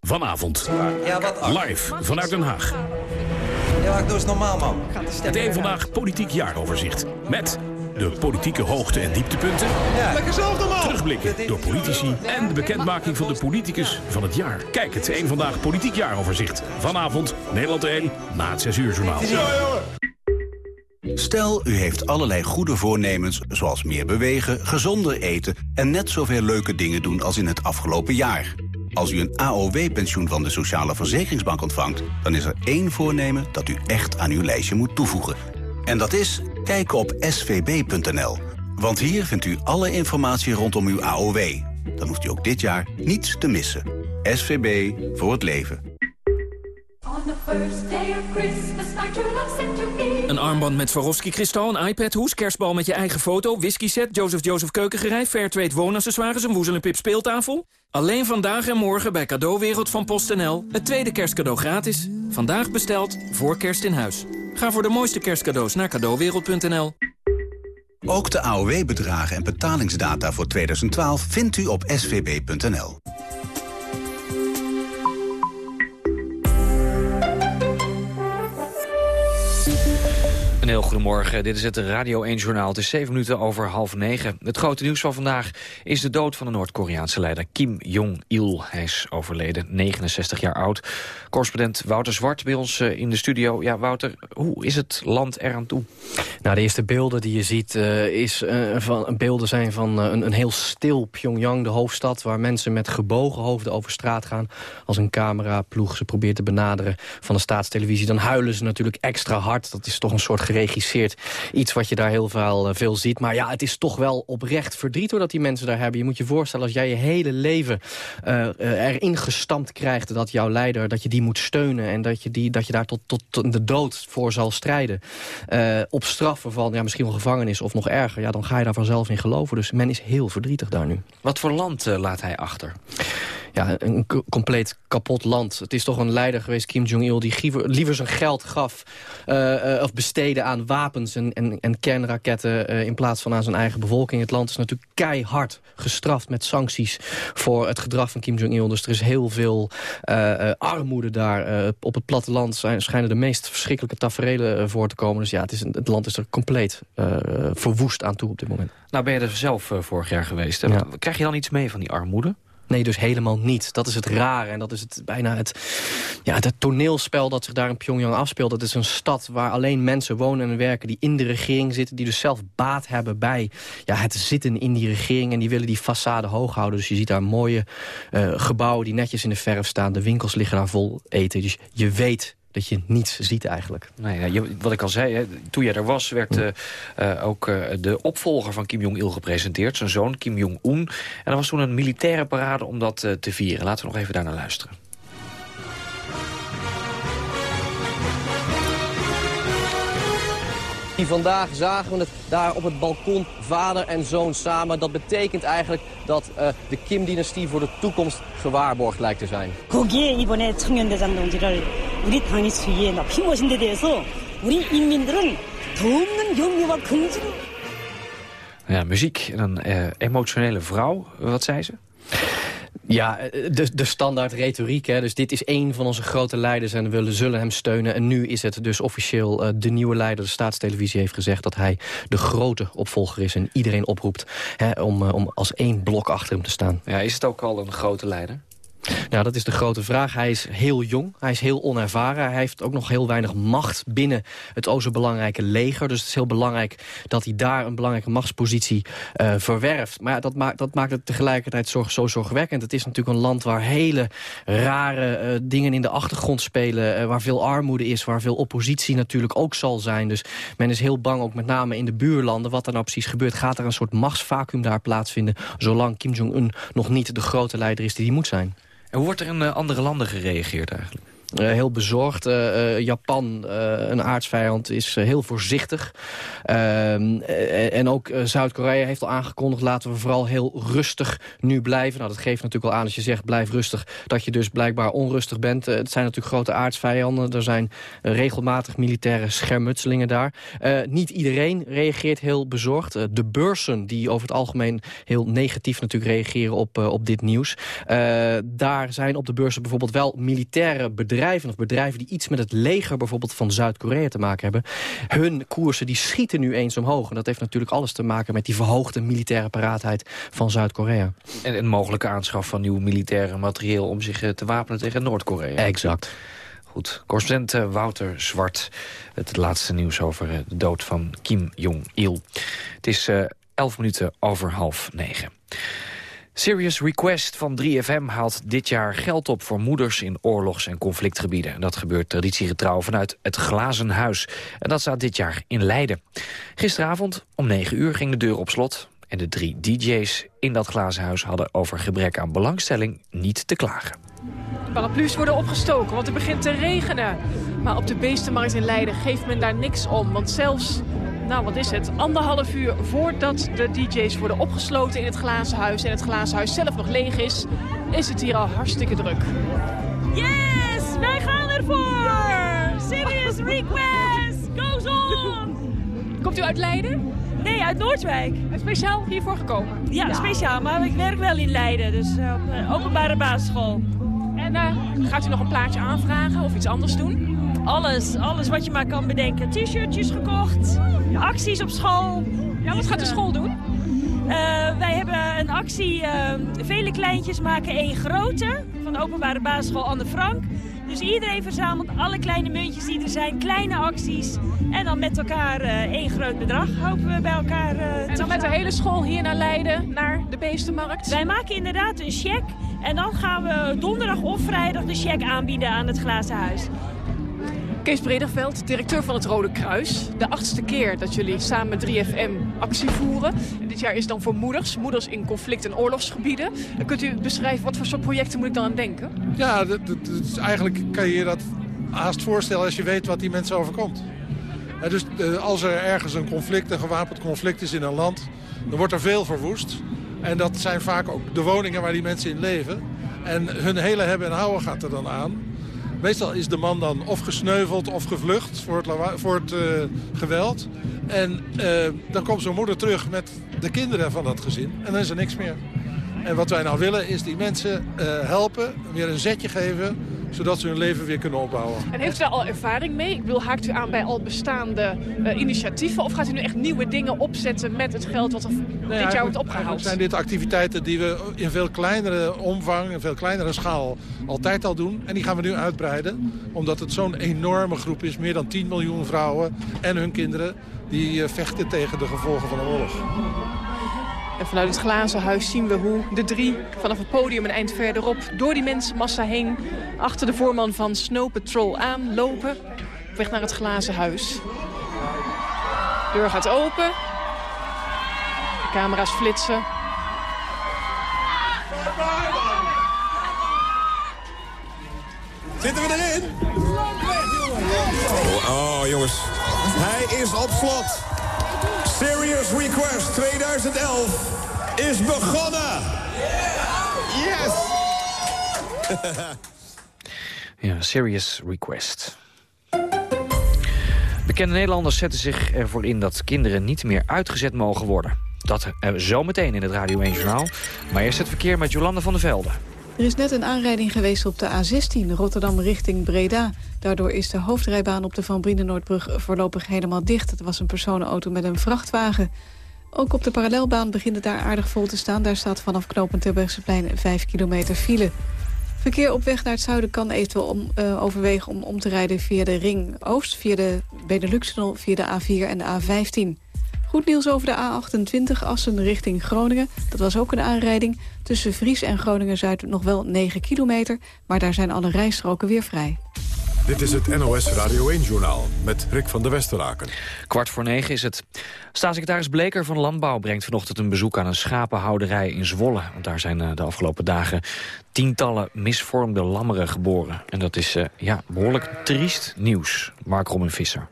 Vanavond. Ja, wat? Live vanuit Den Haag. Ja, ik doe eens normaal, man. Het één vandaag politiek jaaroverzicht. Met de politieke hoogte- en dieptepunten. Ja. Lekker zelf dan, man. Terugblikken door politici en de bekendmaking van de politicus van het jaar. Kijk het één vandaag politiek jaaroverzicht. Vanavond Nederland 1 na het 6 uur journaal. Stel, u heeft allerlei goede voornemens, zoals meer bewegen, gezonder eten... en net zoveel leuke dingen doen als in het afgelopen jaar. Als u een AOW-pensioen van de Sociale Verzekeringsbank ontvangt... dan is er één voornemen dat u echt aan uw lijstje moet toevoegen. En dat is kijken op svb.nl. Want hier vindt u alle informatie rondom uw AOW. Dan hoeft u ook dit jaar niets te missen. SVB voor het leven. Een armband met Swarovski kristal, een iPad, hoes, kerstbal met je eigen foto... whisky set, Joseph Joseph keukengerei, Fairtrade woonaccessoires... een woezel en pip speeltafel? Alleen vandaag en morgen bij Cadeauwereld van PostNL. Het tweede kerstcadeau gratis. Vandaag besteld, voor kerst in huis. Ga voor de mooiste kerstcadeaus naar cadeauwereld.nl. Ook de AOW-bedragen en betalingsdata voor 2012 vindt u op svb.nl. Goedemorgen, dit is het Radio 1 Journaal. Het is 7 minuten over half negen. Het grote nieuws van vandaag is de dood van de Noord-Koreaanse leider Kim Jong-il. Hij is overleden, 69 jaar oud. Correspondent Wouter Zwart bij ons eh, in de studio. Ja, Wouter, hoe is het land eraan toe? Nou, de eerste beelden die je ziet uh, is, uh, van, beelden zijn van een, een, heel stil Pyongyang, de hoofdstad... waar mensen met gebogen hoofden over straat gaan. Als een cameraploeg ze probeert te benaderen van de staatstelevisie... dan huilen ze natuurlijk extra hard. Dat is toch een soort geregisseerd iets wat je daar heel veel, veel ziet. Maar ja, het is toch wel oprecht verdriet hoor dat die mensen daar hebben. Je moet je voorstellen als jij je hele leven erin gestampt krijgt... dat jouw leider, dat je die moet steunen... en dat je, die, dat je daar tot, tot, de dood voor zal strijden. op straffen van ja, misschien wel gevangenis of nog erger... Ja, dan ga je daar vanzelf in geloven. Dus men is heel verdrietig daar nu. Wat voor land uh, laat hij achter? Ja, een compleet kapot land. Het is toch een leider geweest, Kim Jong-il... die liever zijn geld gaf uh, uh, of besteedde aan wapens en, en, en kernraketten... in plaats van aan zijn eigen bevolking. Het land is natuurlijk keihard gestraft met sancties... voor het gedrag van Kim Jong-il. Dus er is heel veel armoede daar. op het platteland zijn, schijnen de meest verschrikkelijke tafereelen voor te komen. Dus ja, het, is een, het land is er compleet verwoest aan toe op dit moment. Nou ben je er zelf vorig jaar geweest. Ja. Krijg je dan iets mee van die armoede? Nee, dus helemaal niet. Dat is het rare en dat is het, bijna het, ja, het toneelspel dat zich daar in Pyongyang afspeelt. Dat is een stad waar alleen mensen wonen en werken die in de regering zitten. Die dus zelf baat hebben bij ja, het zitten in die regering. En die willen die façade hoog houden. Dus je ziet daar mooie uh, gebouwen die netjes in de verf staan. De winkels liggen daar vol eten. Dus je weet dat je niets ziet eigenlijk. Nee, ja, wat ik al zei, hè, toen jij er was... werd uh, uh, ook uh, de opvolger van Kim Jong-il gepresenteerd. Zijn zoon Kim Jong-un. En er was toen een militaire parade om dat te vieren. Laten we nog even daarnaar luisteren. Vandaag zagen we het daar op het balkon, vader en zoon samen. Dat betekent eigenlijk dat uh, de Kim-dynastie voor de toekomst gewaarborgd lijkt te zijn. 거기에 이번에 청년대장 동지를 우리 당이 수위에 높이 모신 데 대해서 우리 인민들은 도없는 영리와 긍지로 Ja, muziek en een eh, emotionele vrouw. Wat zei ze? Ja, eh, de, de standaard retoriek. Hè. Dus dit is één van onze grote leiders en we zullen hem steunen. En nu is het dus officieel uh, de nieuwe leider. De staatstelevisie heeft gezegd dat hij de grote opvolger is. En iedereen oproept hè, om, uh, om als één blok achter hem te staan. Ja, is het ook al een grote leider? Nou, dat is de grote vraag. Hij is heel jong, hij is heel onervaren. Hij heeft ook nog heel weinig macht binnen het o zo belangrijke leger. Dus het is heel belangrijk dat hij daar een belangrijke machtspositie uh, verwerft. Maar dat, maakt, dat maakt het tegelijkertijd zo zorgwekkend. Het is natuurlijk een land waar hele rare uh, dingen in de achtergrond spelen. Uh, waar veel armoede is, waar veel oppositie natuurlijk ook zal zijn. Dus men is heel bang, ook met name in de buurlanden... wat er nou precies gebeurt. Gaat er een soort machtsvacuum daar plaatsvinden... zolang Kim Jong-un nog niet de grote leider is die hij moet zijn? En hoe wordt er in andere landen gereageerd eigenlijk? Uh, heel bezorgd. Uh, uh, Japan, een aardsvijand, is heel voorzichtig. Ehm, en ook Zuid-Korea heeft al aangekondigd... laten we vooral heel rustig nu blijven. Nou, dat geeft natuurlijk al aan als je zegt blijf rustig... dat je dus blijkbaar onrustig bent. het zijn natuurlijk grote aardsvijanden. Er zijn regelmatig militaire schermutselingen daar. niet iedereen reageert heel bezorgd. de beurzen die over het algemeen heel negatief natuurlijk reageren op, op dit nieuws. daar zijn op de beurzen bijvoorbeeld wel militaire bedrijven bedrijven of bedrijven die iets met het leger bijvoorbeeld van Zuid-Korea te maken hebben. Hun koersen die schieten nu eens omhoog. En dat heeft natuurlijk alles te maken met die verhoogde militaire paraatheid van Zuid-Korea. En een mogelijke aanschaf van nieuw militaire materieel om zich te wapenen tegen Noord-Korea. Exact. Goed, correspondent Wouter Zwart. Het laatste nieuws over de dood van Kim Jong-il. Het is uh, elf minuten over half negen. Serious Request van 3FM haalt dit jaar geld op voor moeders in oorlogs- en conflictgebieden. En dat gebeurt traditiegetrouw vanuit het Glazen Huis. En dat staat dit jaar in Leiden. Gisteravond om 9 uur ging de deur op slot. En de drie DJ's in dat glazen huis hadden over gebrek aan belangstelling niet te klagen. De paraplu's worden opgestoken, want het begint te regenen. Maar op de beestenmarkt in Leiden geeft men daar niks om. Want zelfs nou wat is het, anderhalf uur voordat de DJ's worden opgesloten in het glazen huis... en het glazen huis zelf nog leeg is, is het hier al hartstikke druk. Yes, wij gaan ervoor! Serious request, goes on! Komt u uit Leiden? Nee, uit Noordwijk. Speciaal hiervoor gekomen? Ja, ja, speciaal, maar ik werk wel in Leiden, dus op uh, openbare basisschool. En uh, gaat u nog een plaatje aanvragen of iets anders doen? Alles, alles wat je maar kan bedenken. T-shirtjes gekocht, acties op school. Ja, wat gaat de school doen? Uh, wij hebben een actie, uh, vele kleintjes maken één grote. Van de openbare basisschool Anne Frank. Dus iedereen verzamelt alle kleine muntjes die er zijn, kleine acties. En dan met elkaar uh, één groot bedrag hopen we bij elkaar uh, En dan met de hele school hier naar Leiden, naar de beestenmarkt? Wij maken inderdaad een cheque. En dan gaan we donderdag of vrijdag de cheque aanbieden aan het Glazen Huis. Kees Brederveld, directeur van het Rode Kruis. De achtste keer dat jullie samen met 3FM actie voeren. En dit jaar is dan voor moeders, moeders in conflict- en oorlogsgebieden. Kunt u beschrijven wat voor soort projecten moet ik dan aan denken? Ja, eigenlijk kan je je dat haast voorstellen als je weet wat die mensen overkomt. Dus als er ergens een conflict, een gewapend conflict is in een land... dan wordt er veel verwoest. En dat zijn vaak ook de woningen waar die mensen in leven. En hun hele hebben en houden gaat er dan aan. Meestal is de man dan of gesneuveld of gevlucht voor het, voor het uh, geweld. En uh, dan komt zo'n moeder terug met de kinderen van dat gezin. En dan is er niks meer. En wat wij nou willen is die mensen uh, helpen, weer een zetje geven zodat ze hun leven weer kunnen opbouwen. En heeft u daar al ervaring mee? Ik bedoel, haakt u aan bij al bestaande uh, initiatieven... of gaat u nu echt nieuwe dingen opzetten met het geld wat er nee, dit jaar wordt opgehaald? zijn dit activiteiten die we in veel kleinere omvang... in veel kleinere schaal altijd al doen. En die gaan we nu uitbreiden, omdat het zo'n enorme groep is. Meer dan 10 miljoen vrouwen en hun kinderen... die uh, vechten tegen de gevolgen van de oorlog. En vanuit het glazen huis zien we hoe de drie vanaf het podium een eind verderop... door die mensenmassa heen achter de voorman van Snow Patrol aanlopen. Op weg naar het glazen huis. De deur gaat open. De camera's flitsen. Zitten we erin? Oh, oh jongens. Hij is op slot. Serious Request 2011 is begonnen. Yes! *laughs* ja, Serious Request. Bekende Nederlanders zetten zich ervoor in dat kinderen niet meer uitgezet mogen worden. Dat uh, zometeen in het Radio 1 Journaal. Maar eerst het verkeer met Jolanda van der Velde. Er is net een aanrijding geweest op de A16 Rotterdam richting Breda. Daardoor is de hoofdrijbaan op de Van Brienenoordbrug voorlopig helemaal dicht. Het was een personenauto met een vrachtwagen. Ook op de parallelbaan begint het daar aardig vol te staan. Daar staat vanaf knooppunt Terbergseplein 5 kilometer file. Verkeer op weg naar het zuiden kan eventueel uh, overwegen om om te rijden via de Ring Oost, via de Benelux-tunnel, via de A4 en de A15. Goed nieuws over de A28 Assen richting Groningen. Dat was ook een aanrijding. Tussen Vries en Groningen-Zuid nog wel 9 kilometer... maar daar zijn alle rijstroken weer vrij. Dit is het NOS Radio 1-journaal met Rick van der Westeraken. Kwart voor negen is het. Staatssecretaris Bleker van Landbouw brengt vanochtend een bezoek aan een schapenhouderij in Zwolle. Want daar zijn uh, de afgelopen dagen tientallen misvormde lammeren geboren. En dat is uh, ja, behoorlijk triest nieuws. Mark Robin Visser.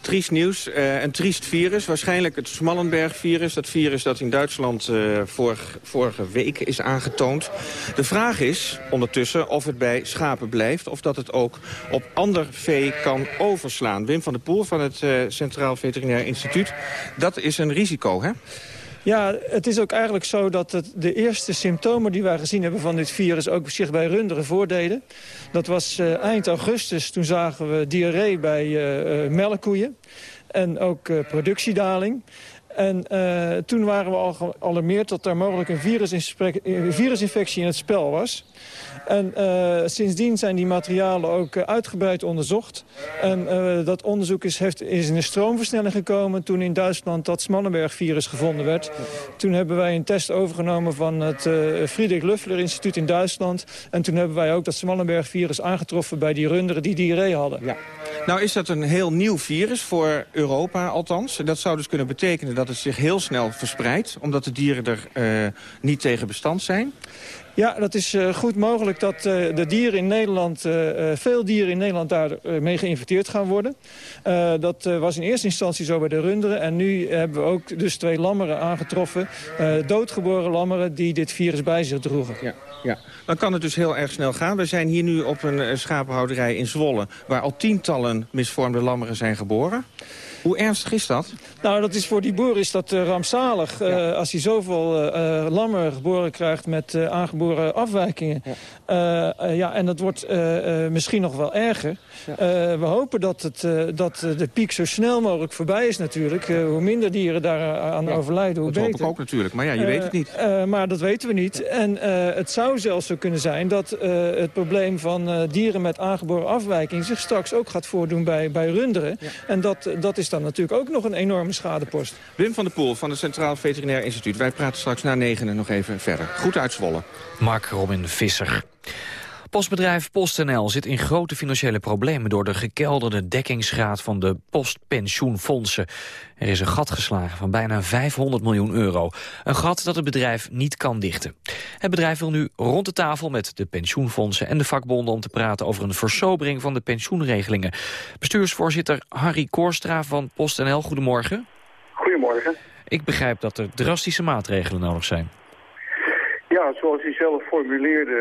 Triest nieuws, uh, een triest virus. Waarschijnlijk het Smallenberg-virus. Dat virus dat in Duitsland vorig, vorige week is aangetoond. De vraag is ondertussen of het bij schapen blijft... of dat het ook op ander vee kan overslaan. Wim van der Poel van het uh, Centraal Veterinair Instituut. Dat is een risico, hè? Ja, het is ook eigenlijk zo dat de eerste symptomen die wij gezien hebben van dit virus ook zich bij runderen voordeden. Dat was uh, eind augustus, toen zagen we diarree bij uh, melkkoeien en ook productiedaling. En toen waren we al gealarmeerd dat er mogelijk een virusinfectie in het spel was. En uh, sindsdien zijn die materialen ook uh, uitgebreid onderzocht. En dat onderzoek is, heeft, is in een stroomversnelling gekomen... toen in Duitsland dat Smallenberg-virus gevonden werd. Toen hebben wij een test overgenomen van het Friedrich Löffler Instituut in Duitsland. En toen hebben wij ook dat Smallenberg-virus aangetroffen bij die runderen die diarree hadden. Ja. Nou is dat een heel nieuw virus voor Europa althans. Dat zou dus kunnen betekenen dat het zich heel snel verspreidt... omdat de dieren er niet tegen bestand zijn. Ja, dat is uh, goed mogelijk dat uh, de dieren in Nederland, uh, veel dieren in Nederland daarmee geïnfecteerd gaan worden. dat was in eerste instantie zo bij de runderen. En nu hebben we ook dus twee lammeren aangetroffen, doodgeboren lammeren die dit virus bij zich droegen. Ja. Ja, dan kan het dus heel erg snel gaan. We zijn hier nu op een schapenhouderij in Zwolle... waar al tientallen misvormde lammeren zijn geboren. Hoe ernstig is dat? Nou, dat is voor die boer is dat uh, rampzalig. Ja. Uh, als hij zoveel uh, lammer geboren krijgt met aangeboren afwijkingen. Ja, ja en dat wordt misschien nog wel erger. Ja. we hopen dat, het, dat de piek zo snel mogelijk voorbij is natuurlijk. hoe minder dieren daar aan overlijden, hoe dat beter. Dat hoop ik ook natuurlijk, maar ja, je weet het niet. maar dat weten we niet. En het zou zelfs zo kunnen zijn dat het probleem van dieren met aangeboren afwijking... zich straks ook gaat voordoen bij, bij runderen. En dat, dat is dan natuurlijk ook nog een enorme schadepost. Wim van der Poel van het Centraal Veterinair Instituut. Wij praten straks na negenen nog even verder. Goed uitzwollen. Mark Robin Visser. Postbedrijf PostNL zit in grote financiële problemen... door de gekelderde dekkingsgraad van de postpensioenfondsen. Er is een gat geslagen van bijna 500 miljoen euro. Een gat dat het bedrijf niet kan dichten. Het bedrijf wil nu rond de tafel met de pensioenfondsen en de vakbonden... om te praten over een versobering van de pensioenregelingen. Bestuursvoorzitter Harry Koorstra van PostNL, goedemorgen. Goedemorgen. Ik begrijp dat er drastische maatregelen nodig zijn. Ja, zoals u zelf formuleerde,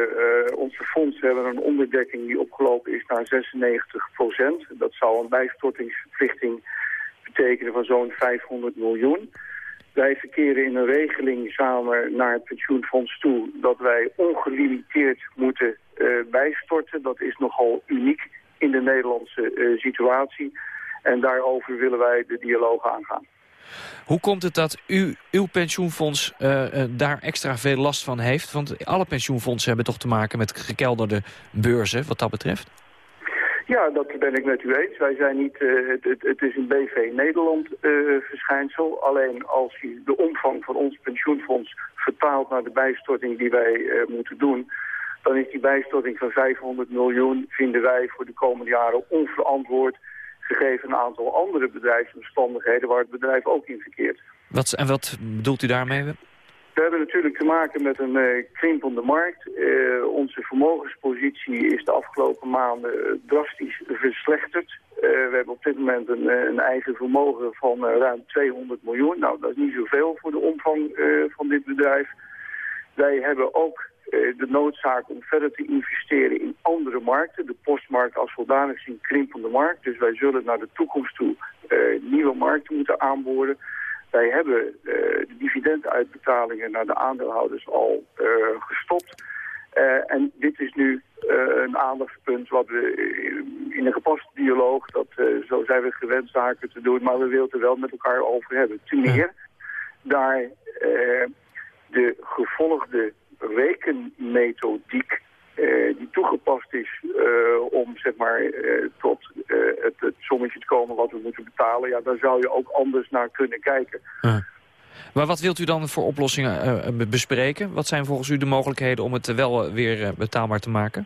uh, onze fondsen hebben een onderdekking die opgelopen is naar 96 procent. Dat zou een bijstortingsverplichting betekenen van zo'n 500 miljoen. Wij verkeren in een regeling samen naar het pensioenfonds toe dat wij ongelimiteerd moeten uh, bijstorten. Dat is nogal uniek in de Nederlandse uh, situatie. En daarover willen wij de dialoog aangaan. Hoe komt het dat u, uw pensioenfonds uh, uh, daar extra veel last van heeft? Want alle pensioenfondsen hebben toch te maken met gekelderde beurzen wat dat betreft? Ja, dat ben ik met u eens. Wij zijn niet, uh, het, het, het, is een BV Nederland verschijnsel. Alleen als u de omvang van ons pensioenfonds vertaalt naar de bijstorting die wij moeten doen dan is die bijstorting van 500 miljoen, vinden wij, voor de komende jaren onverantwoord gegeven een aantal andere bedrijfsomstandigheden waar het bedrijf ook in verkeert. Wat, en wat bedoelt u daarmee? We hebben natuurlijk te maken met een uh, krimpende markt. Uh, onze vermogenspositie is de afgelopen maanden drastisch verslechterd. Uh, we hebben op dit moment een, een eigen vermogen van ruim 200 miljoen. Nou, dat is niet zoveel voor de omvang van dit bedrijf. Wij hebben ook de noodzaak om verder te investeren in andere markten. De postmarkt als zodanig is een krimpende markt. Dus wij zullen naar de toekomst toe nieuwe markten moeten aanboren. Wij hebben de dividenduitbetalingen naar de aandeelhouders al gestopt. en dit is nu een aandachtspunt wat we in een gepaste dialoog, dat, zo zijn we gewend zaken te doen, maar we willen het er wel met elkaar over hebben. Ten meer, daar de gevolgde rekenmethodiek uh, die toegepast is uh, om zeg maar, uh, tot het, het, sommetje te komen wat we moeten betalen, ja, daar zou je ook anders naar kunnen kijken. Maar wat wilt u dan voor oplossingen bespreken? Wat zijn volgens u de mogelijkheden om het wel weer betaalbaar te maken?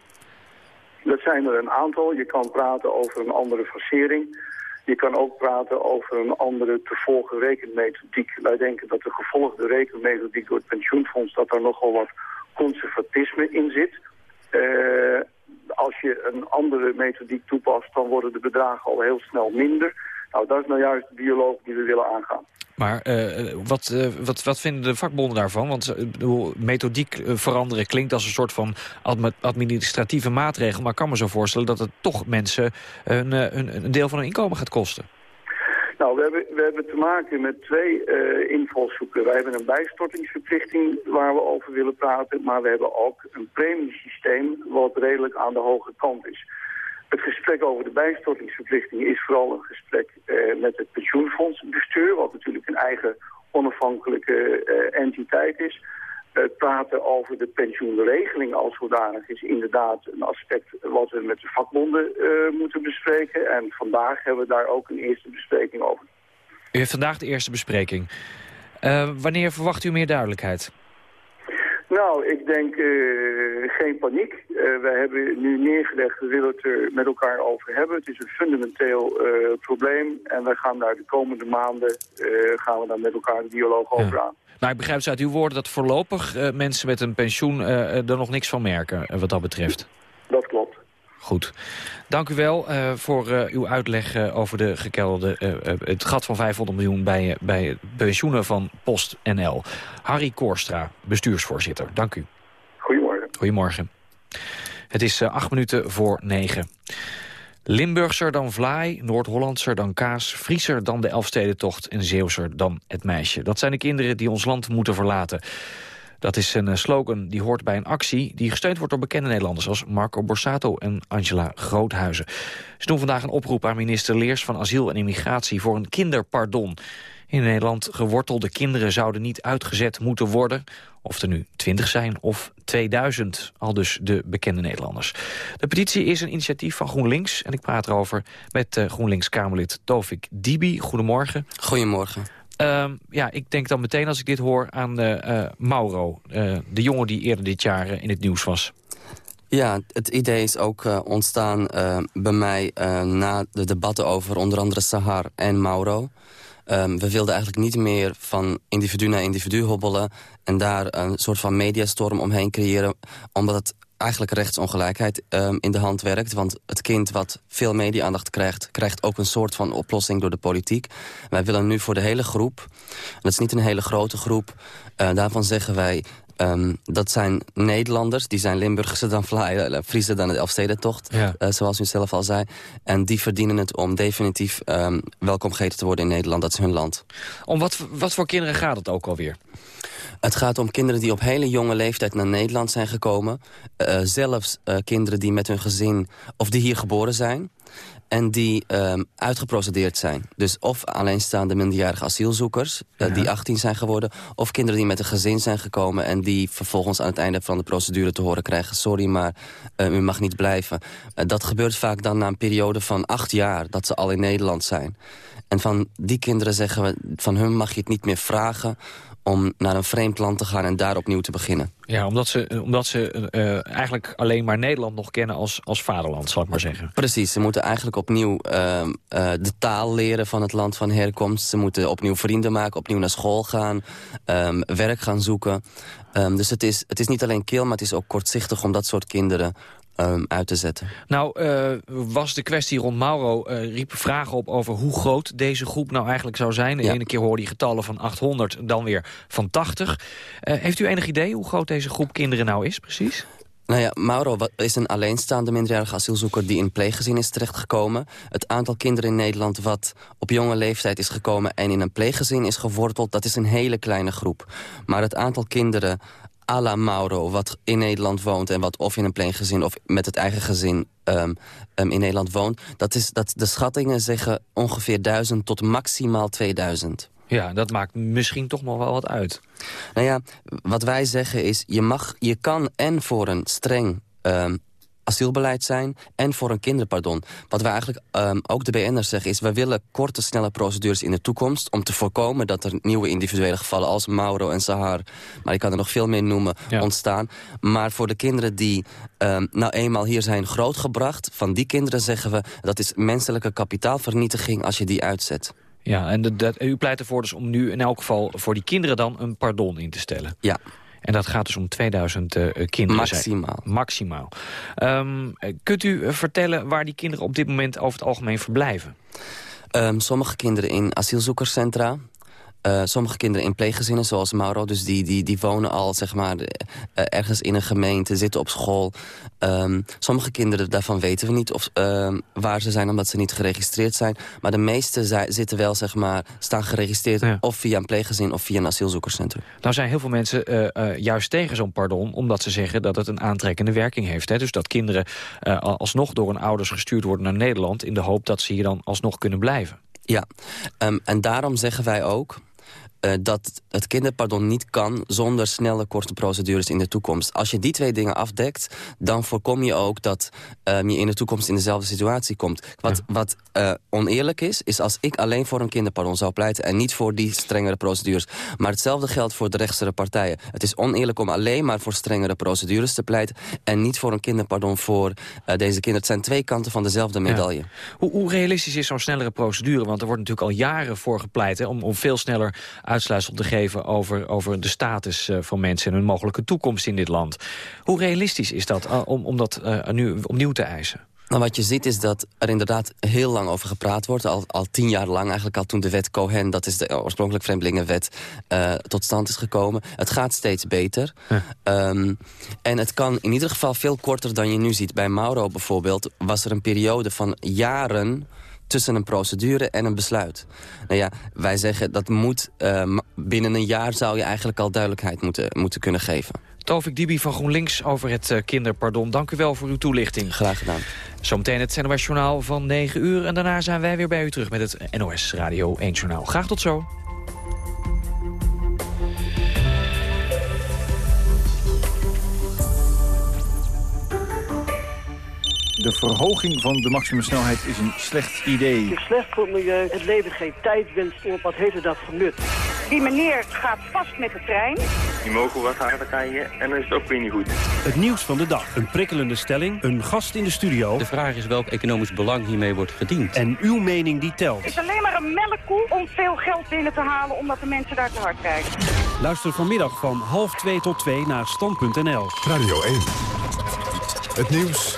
Dat zijn er een aantal. Je kan praten over een andere facering. Je kan ook praten over een andere te volgen rekenmethodiek. Wij denken dat de gevolgde rekenmethodiek door het pensioenfonds... dat er nogal wat conservatisme in zit. Uh, als je een andere methodiek toepast, dan worden de bedragen al heel snel minder. Nou, dat is nou juist de dialoog die we willen aangaan. Maar uh, wat, uh, wat, wat vinden de vakbonden daarvan? Want uh, methodiek veranderen klinkt als een soort van administratieve maatregel. Maar ik kan me zo voorstellen dat het toch mensen een, een, een deel van hun inkomen gaat kosten. Nou, we hebben, we hebben te maken met twee invalshoeken. Wij hebben een bijstortingsverplichting waar we over willen praten. Maar we hebben ook een premiesysteem wat redelijk aan de hoge kant is. Het gesprek over de bijstortingsverplichting is vooral een gesprek eh, met het pensioenfondsbestuur, wat natuurlijk een eigen onafhankelijke eh, entiteit is. Het praten over de pensioenregeling als zodanig is inderdaad een aspect wat we met de vakbonden moeten bespreken. En vandaag hebben we daar ook een eerste bespreking over. U heeft vandaag de eerste bespreking. Wanneer verwacht u meer duidelijkheid? Nou, ik denk uh, geen paniek. Uh, wij hebben nu neergelegd, we willen het er met elkaar over hebben. Het is een fundamenteel uh, probleem en wij gaan daar de komende maanden gaan we daar met elkaar een dialoog over aan. Nou, ik begrijp dus uit uw woorden dat voorlopig mensen met een pensioen er nog niks van merken wat dat betreft. Dat klopt. Goed. Dank u wel uh, voor uh, uw uitleg uh, over de gekelderde, het gat van 500 miljoen bij, bij pensioenen van PostNL. Harry Koorstra, bestuursvoorzitter. Dank u. Goedemorgen. Goedemorgen. Het is acht minuten voor negen. Limburgser dan Vlaai, Noord-Hollandser dan Kaas... Frieser dan de Elfstedentocht en Zeeuwser dan het meisje. Dat zijn de kinderen die ons land moeten verlaten. Dat is een slogan die hoort bij een actie... die gesteund wordt door bekende Nederlanders als Marco Borsato en Angela Groothuizen. Ze doen vandaag een oproep aan minister Leers van Asiel en Immigratie... voor een kinderpardon. In Nederland gewortelde kinderen zouden niet uitgezet moeten worden... of er nu 20 zijn of 2000, al dus de bekende Nederlanders. De petitie is een initiatief van GroenLinks... en ik praat erover met uh, GroenLinks-Kamerlid Tovik Dibi. Goedemorgen. Goedemorgen. Uh, ja, ik denk dan meteen als ik dit hoor aan uh, uh, Mauro. de jongen die eerder dit jaar in het nieuws was. Ja, het idee is ook ontstaan bij mij na de debatten over onder andere Sahar en Mauro. Um, we wilden eigenlijk niet meer van individu naar individu hobbelen... en daar een soort van mediastorm omheen creëren... omdat het eigenlijk rechtsongelijkheid um, in de hand werkt. Want het kind wat veel media-aandacht krijgt... krijgt ook een soort van oplossing door de politiek. Wij willen nu voor de hele groep... dat is niet een hele grote groep... Uh, daarvan zeggen wij... Um, dat zijn Nederlanders, die zijn Limburgse dan Vlaai, Friese dan de Elfstedentocht, ja. uh, zoals u zelf al zei. En die verdienen het om definitief um, welkom geheten te worden in Nederland. Dat is hun land. Om wat, wat voor kinderen gaat het ook alweer? Het gaat om kinderen die op hele jonge leeftijd naar Nederland zijn gekomen. Uh, zelfs uh, kinderen die met hun gezin, of die hier geboren zijn. En die um, uitgeprocedeerd zijn. Dus of alleenstaande minderjarige asielzoekers, uh, ja. die 18 zijn geworden... of kinderen die met een gezin zijn gekomen... en die vervolgens aan het einde van de procedure te horen krijgen... sorry, maar uh, u mag niet blijven. Uh, dat gebeurt vaak dan na een periode van acht jaar... dat ze al in Nederland zijn. En van die kinderen zeggen we, van hun mag je het niet meer vragen om naar een vreemd land te gaan en daar opnieuw te beginnen. Ja, omdat ze, omdat ze uh, eigenlijk alleen maar Nederland nog kennen als, als vaderland, zal ik maar zeggen. Precies, ze moeten eigenlijk opnieuw uh, uh, de taal leren van het land van herkomst. Ze moeten opnieuw vrienden maken, opnieuw naar school gaan, um, werk gaan zoeken. Um, dus het is, het is niet alleen kil, maar het is ook kortzichtig om dat soort kinderen um, uit te zetten. Nou, uh, was de kwestie rond Mauro, uh, riep vragen op over hoe groot deze groep nou eigenlijk zou zijn. De ja. ene keer hoorde je getallen van 800, dan weer van 80. Uh, heeft u enig idee hoe groot deze groep kinderen nou is, precies? Nou ja, Mauro is een alleenstaande minderjarige asielzoeker... die in pleeggezin is terechtgekomen. Het aantal kinderen in Nederland wat op jonge leeftijd is gekomen... en in een pleeggezin is geworteld, dat is een hele kleine groep. Maar het aantal kinderen à la Mauro, wat in Nederland woont... en wat of in een pleeggezin of met het eigen gezin um, um, in Nederland woont... Dat is, dat de schattingen zeggen ongeveer 1000 tot maximaal 2000. Ja, dat maakt misschien toch nog wel wat uit. Nou ja, wat wij zeggen is, je, mag, je kan en voor een streng um, asielbeleid zijn en voor een kinderpardon. Wat wij eigenlijk um, ook de BN'ers zeggen is... we willen korte, snelle procedures in de toekomst... om te voorkomen dat er nieuwe individuele gevallen als Mauro en Sahar... maar ik kan er nog veel meer noemen, ontstaan. Maar voor de kinderen die um, nou eenmaal hier zijn grootgebracht... van die kinderen zeggen we... dat is menselijke kapitaalvernietiging als je die uitzet. Ja, en dat, u pleit ervoor dus om nu in elk geval voor die kinderen dan een pardon in te stellen. Ja. En dat gaat dus om 2000 uh, kinderen. Maximaal. Zijn. Maximaal. Um, kunt u uh, vertellen waar die kinderen op dit moment over het algemeen verblijven? Um, sommige kinderen in asielzoekerscentra. Uh, sommige kinderen in pleeggezinnen, zoals Mauro, dus die, die, die wonen al zeg maar, uh, ergens in een gemeente, zitten op school. Um, sommige kinderen, daarvan weten we niet of, uh, waar ze zijn, omdat ze niet geregistreerd zijn. Maar de meeste zitten wel, zeg maar, staan geregistreerd ja. of via een pleeggezin of via een asielzoekerscentrum. Nou zijn heel veel mensen uh, juist tegen zo'n pardon, omdat ze zeggen dat het een aantrekkende werking heeft. Hè? Dus dat kinderen alsnog door hun ouders gestuurd worden naar Nederland, in de hoop dat ze hier dan alsnog kunnen blijven. Ja, um, en daarom zeggen wij ook uh, dat het kinderpardon niet kan zonder snelle, korte procedures in de toekomst. Als je die twee dingen afdekt, dan voorkom je ook dat um, je in de toekomst in dezelfde situatie komt. Wat, ja. wat uh, oneerlijk is, is als ik alleen voor een kinderpardon zou pleiten en niet voor die strengere procedures. Maar hetzelfde geldt voor de rechtse partijen. Het is oneerlijk om alleen maar voor strengere procedures te pleiten en niet voor een kinderpardon voor uh, deze kinderen. Het zijn twee kanten van dezelfde medaille. Ja. Hoe, hoe, realistisch is zo'n snellere procedure? Want er wordt natuurlijk al jaren voor gepleit hè, om, om veel sneller uitsluitsel te geven over, over de status uh, van mensen... en hun mogelijke toekomst in dit land. Hoe realistisch is dat uh, om, om dat uh, nu opnieuw te eisen? Nou, wat je ziet is dat er inderdaad heel lang over gepraat wordt. Al, al tien jaar lang, eigenlijk al toen de wet Cohen... dat is de oorspronkelijk vreemdelingenwet, uh, tot stand is gekomen. Het gaat steeds beter. Huh. Um, en het kan in ieder geval veel korter dan je nu ziet. Bij Mauro bijvoorbeeld was er een periode van jaren tussen een procedure en een besluit. Nou ja, wij zeggen dat moet uh, binnen een jaar zou je eigenlijk al duidelijkheid moeten, moeten kunnen geven. Tovik Dibi van GroenLinks over het uh, kinderpardon. Dank u wel voor uw toelichting. Graag gedaan. Zometeen het NOS Journaal van 9 uur. En daarna zijn wij weer bij u terug met het NOS Radio 1 Journaal. Graag tot zo. De verhoging van de maximumsnelheid is een slecht idee. Het is slecht voor het milieu. Het levert geen tijdwinst op. Wat heeft het dat voor nut? Die meneer gaat vast met de trein. Die mogen wat harder rijden en dan is het ook weer niet goed. Het nieuws van de dag. Een prikkelende stelling. Een gast in de studio. De vraag is welk economisch belang hiermee wordt gediend. En uw mening die telt. Het is alleen maar een melkkoe om veel geld binnen te halen... omdat de mensen daar te hard krijgen. Luister vanmiddag van half 2 tot 2 naar stand.nl. Radio 1. Het nieuws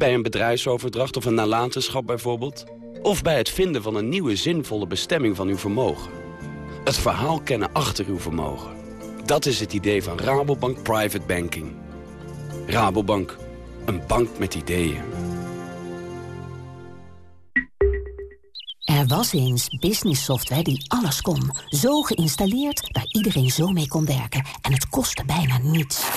Bij een bedrijfsoverdracht of een nalatenschap bijvoorbeeld. Of bij het vinden van een nieuwe zinvolle bestemming van uw vermogen. Het verhaal kennen achter uw vermogen. Dat is het idee van Rabobank Private Banking. Rabobank, een bank met ideeën. Er was eens business software die alles kon. Zo geïnstalleerd, waar iedereen zo mee kon werken. En het kostte bijna niets.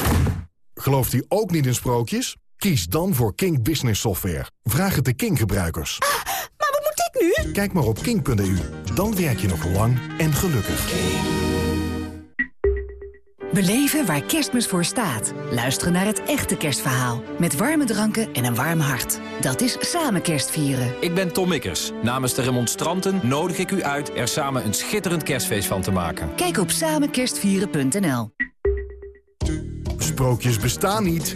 Gelooft u ook niet in sprookjes? Kies dan voor King Business Software. Vraag het de King-gebruikers. Ah, maar wat moet ik nu? Kijk maar op king.eu. Dan werk je nog lang en gelukkig. Beleven waar kerstmis voor staat. Luisteren naar het echte kerstverhaal. Met warme dranken en een warm hart. Dat is samen kerstvieren. Ik ben Tom Mikkers. Namens de remonstranten nodig ik u uit... er samen een schitterend kerstfeest van te maken. Kijk op samenkerstvieren.nl Sprookjes bestaan niet.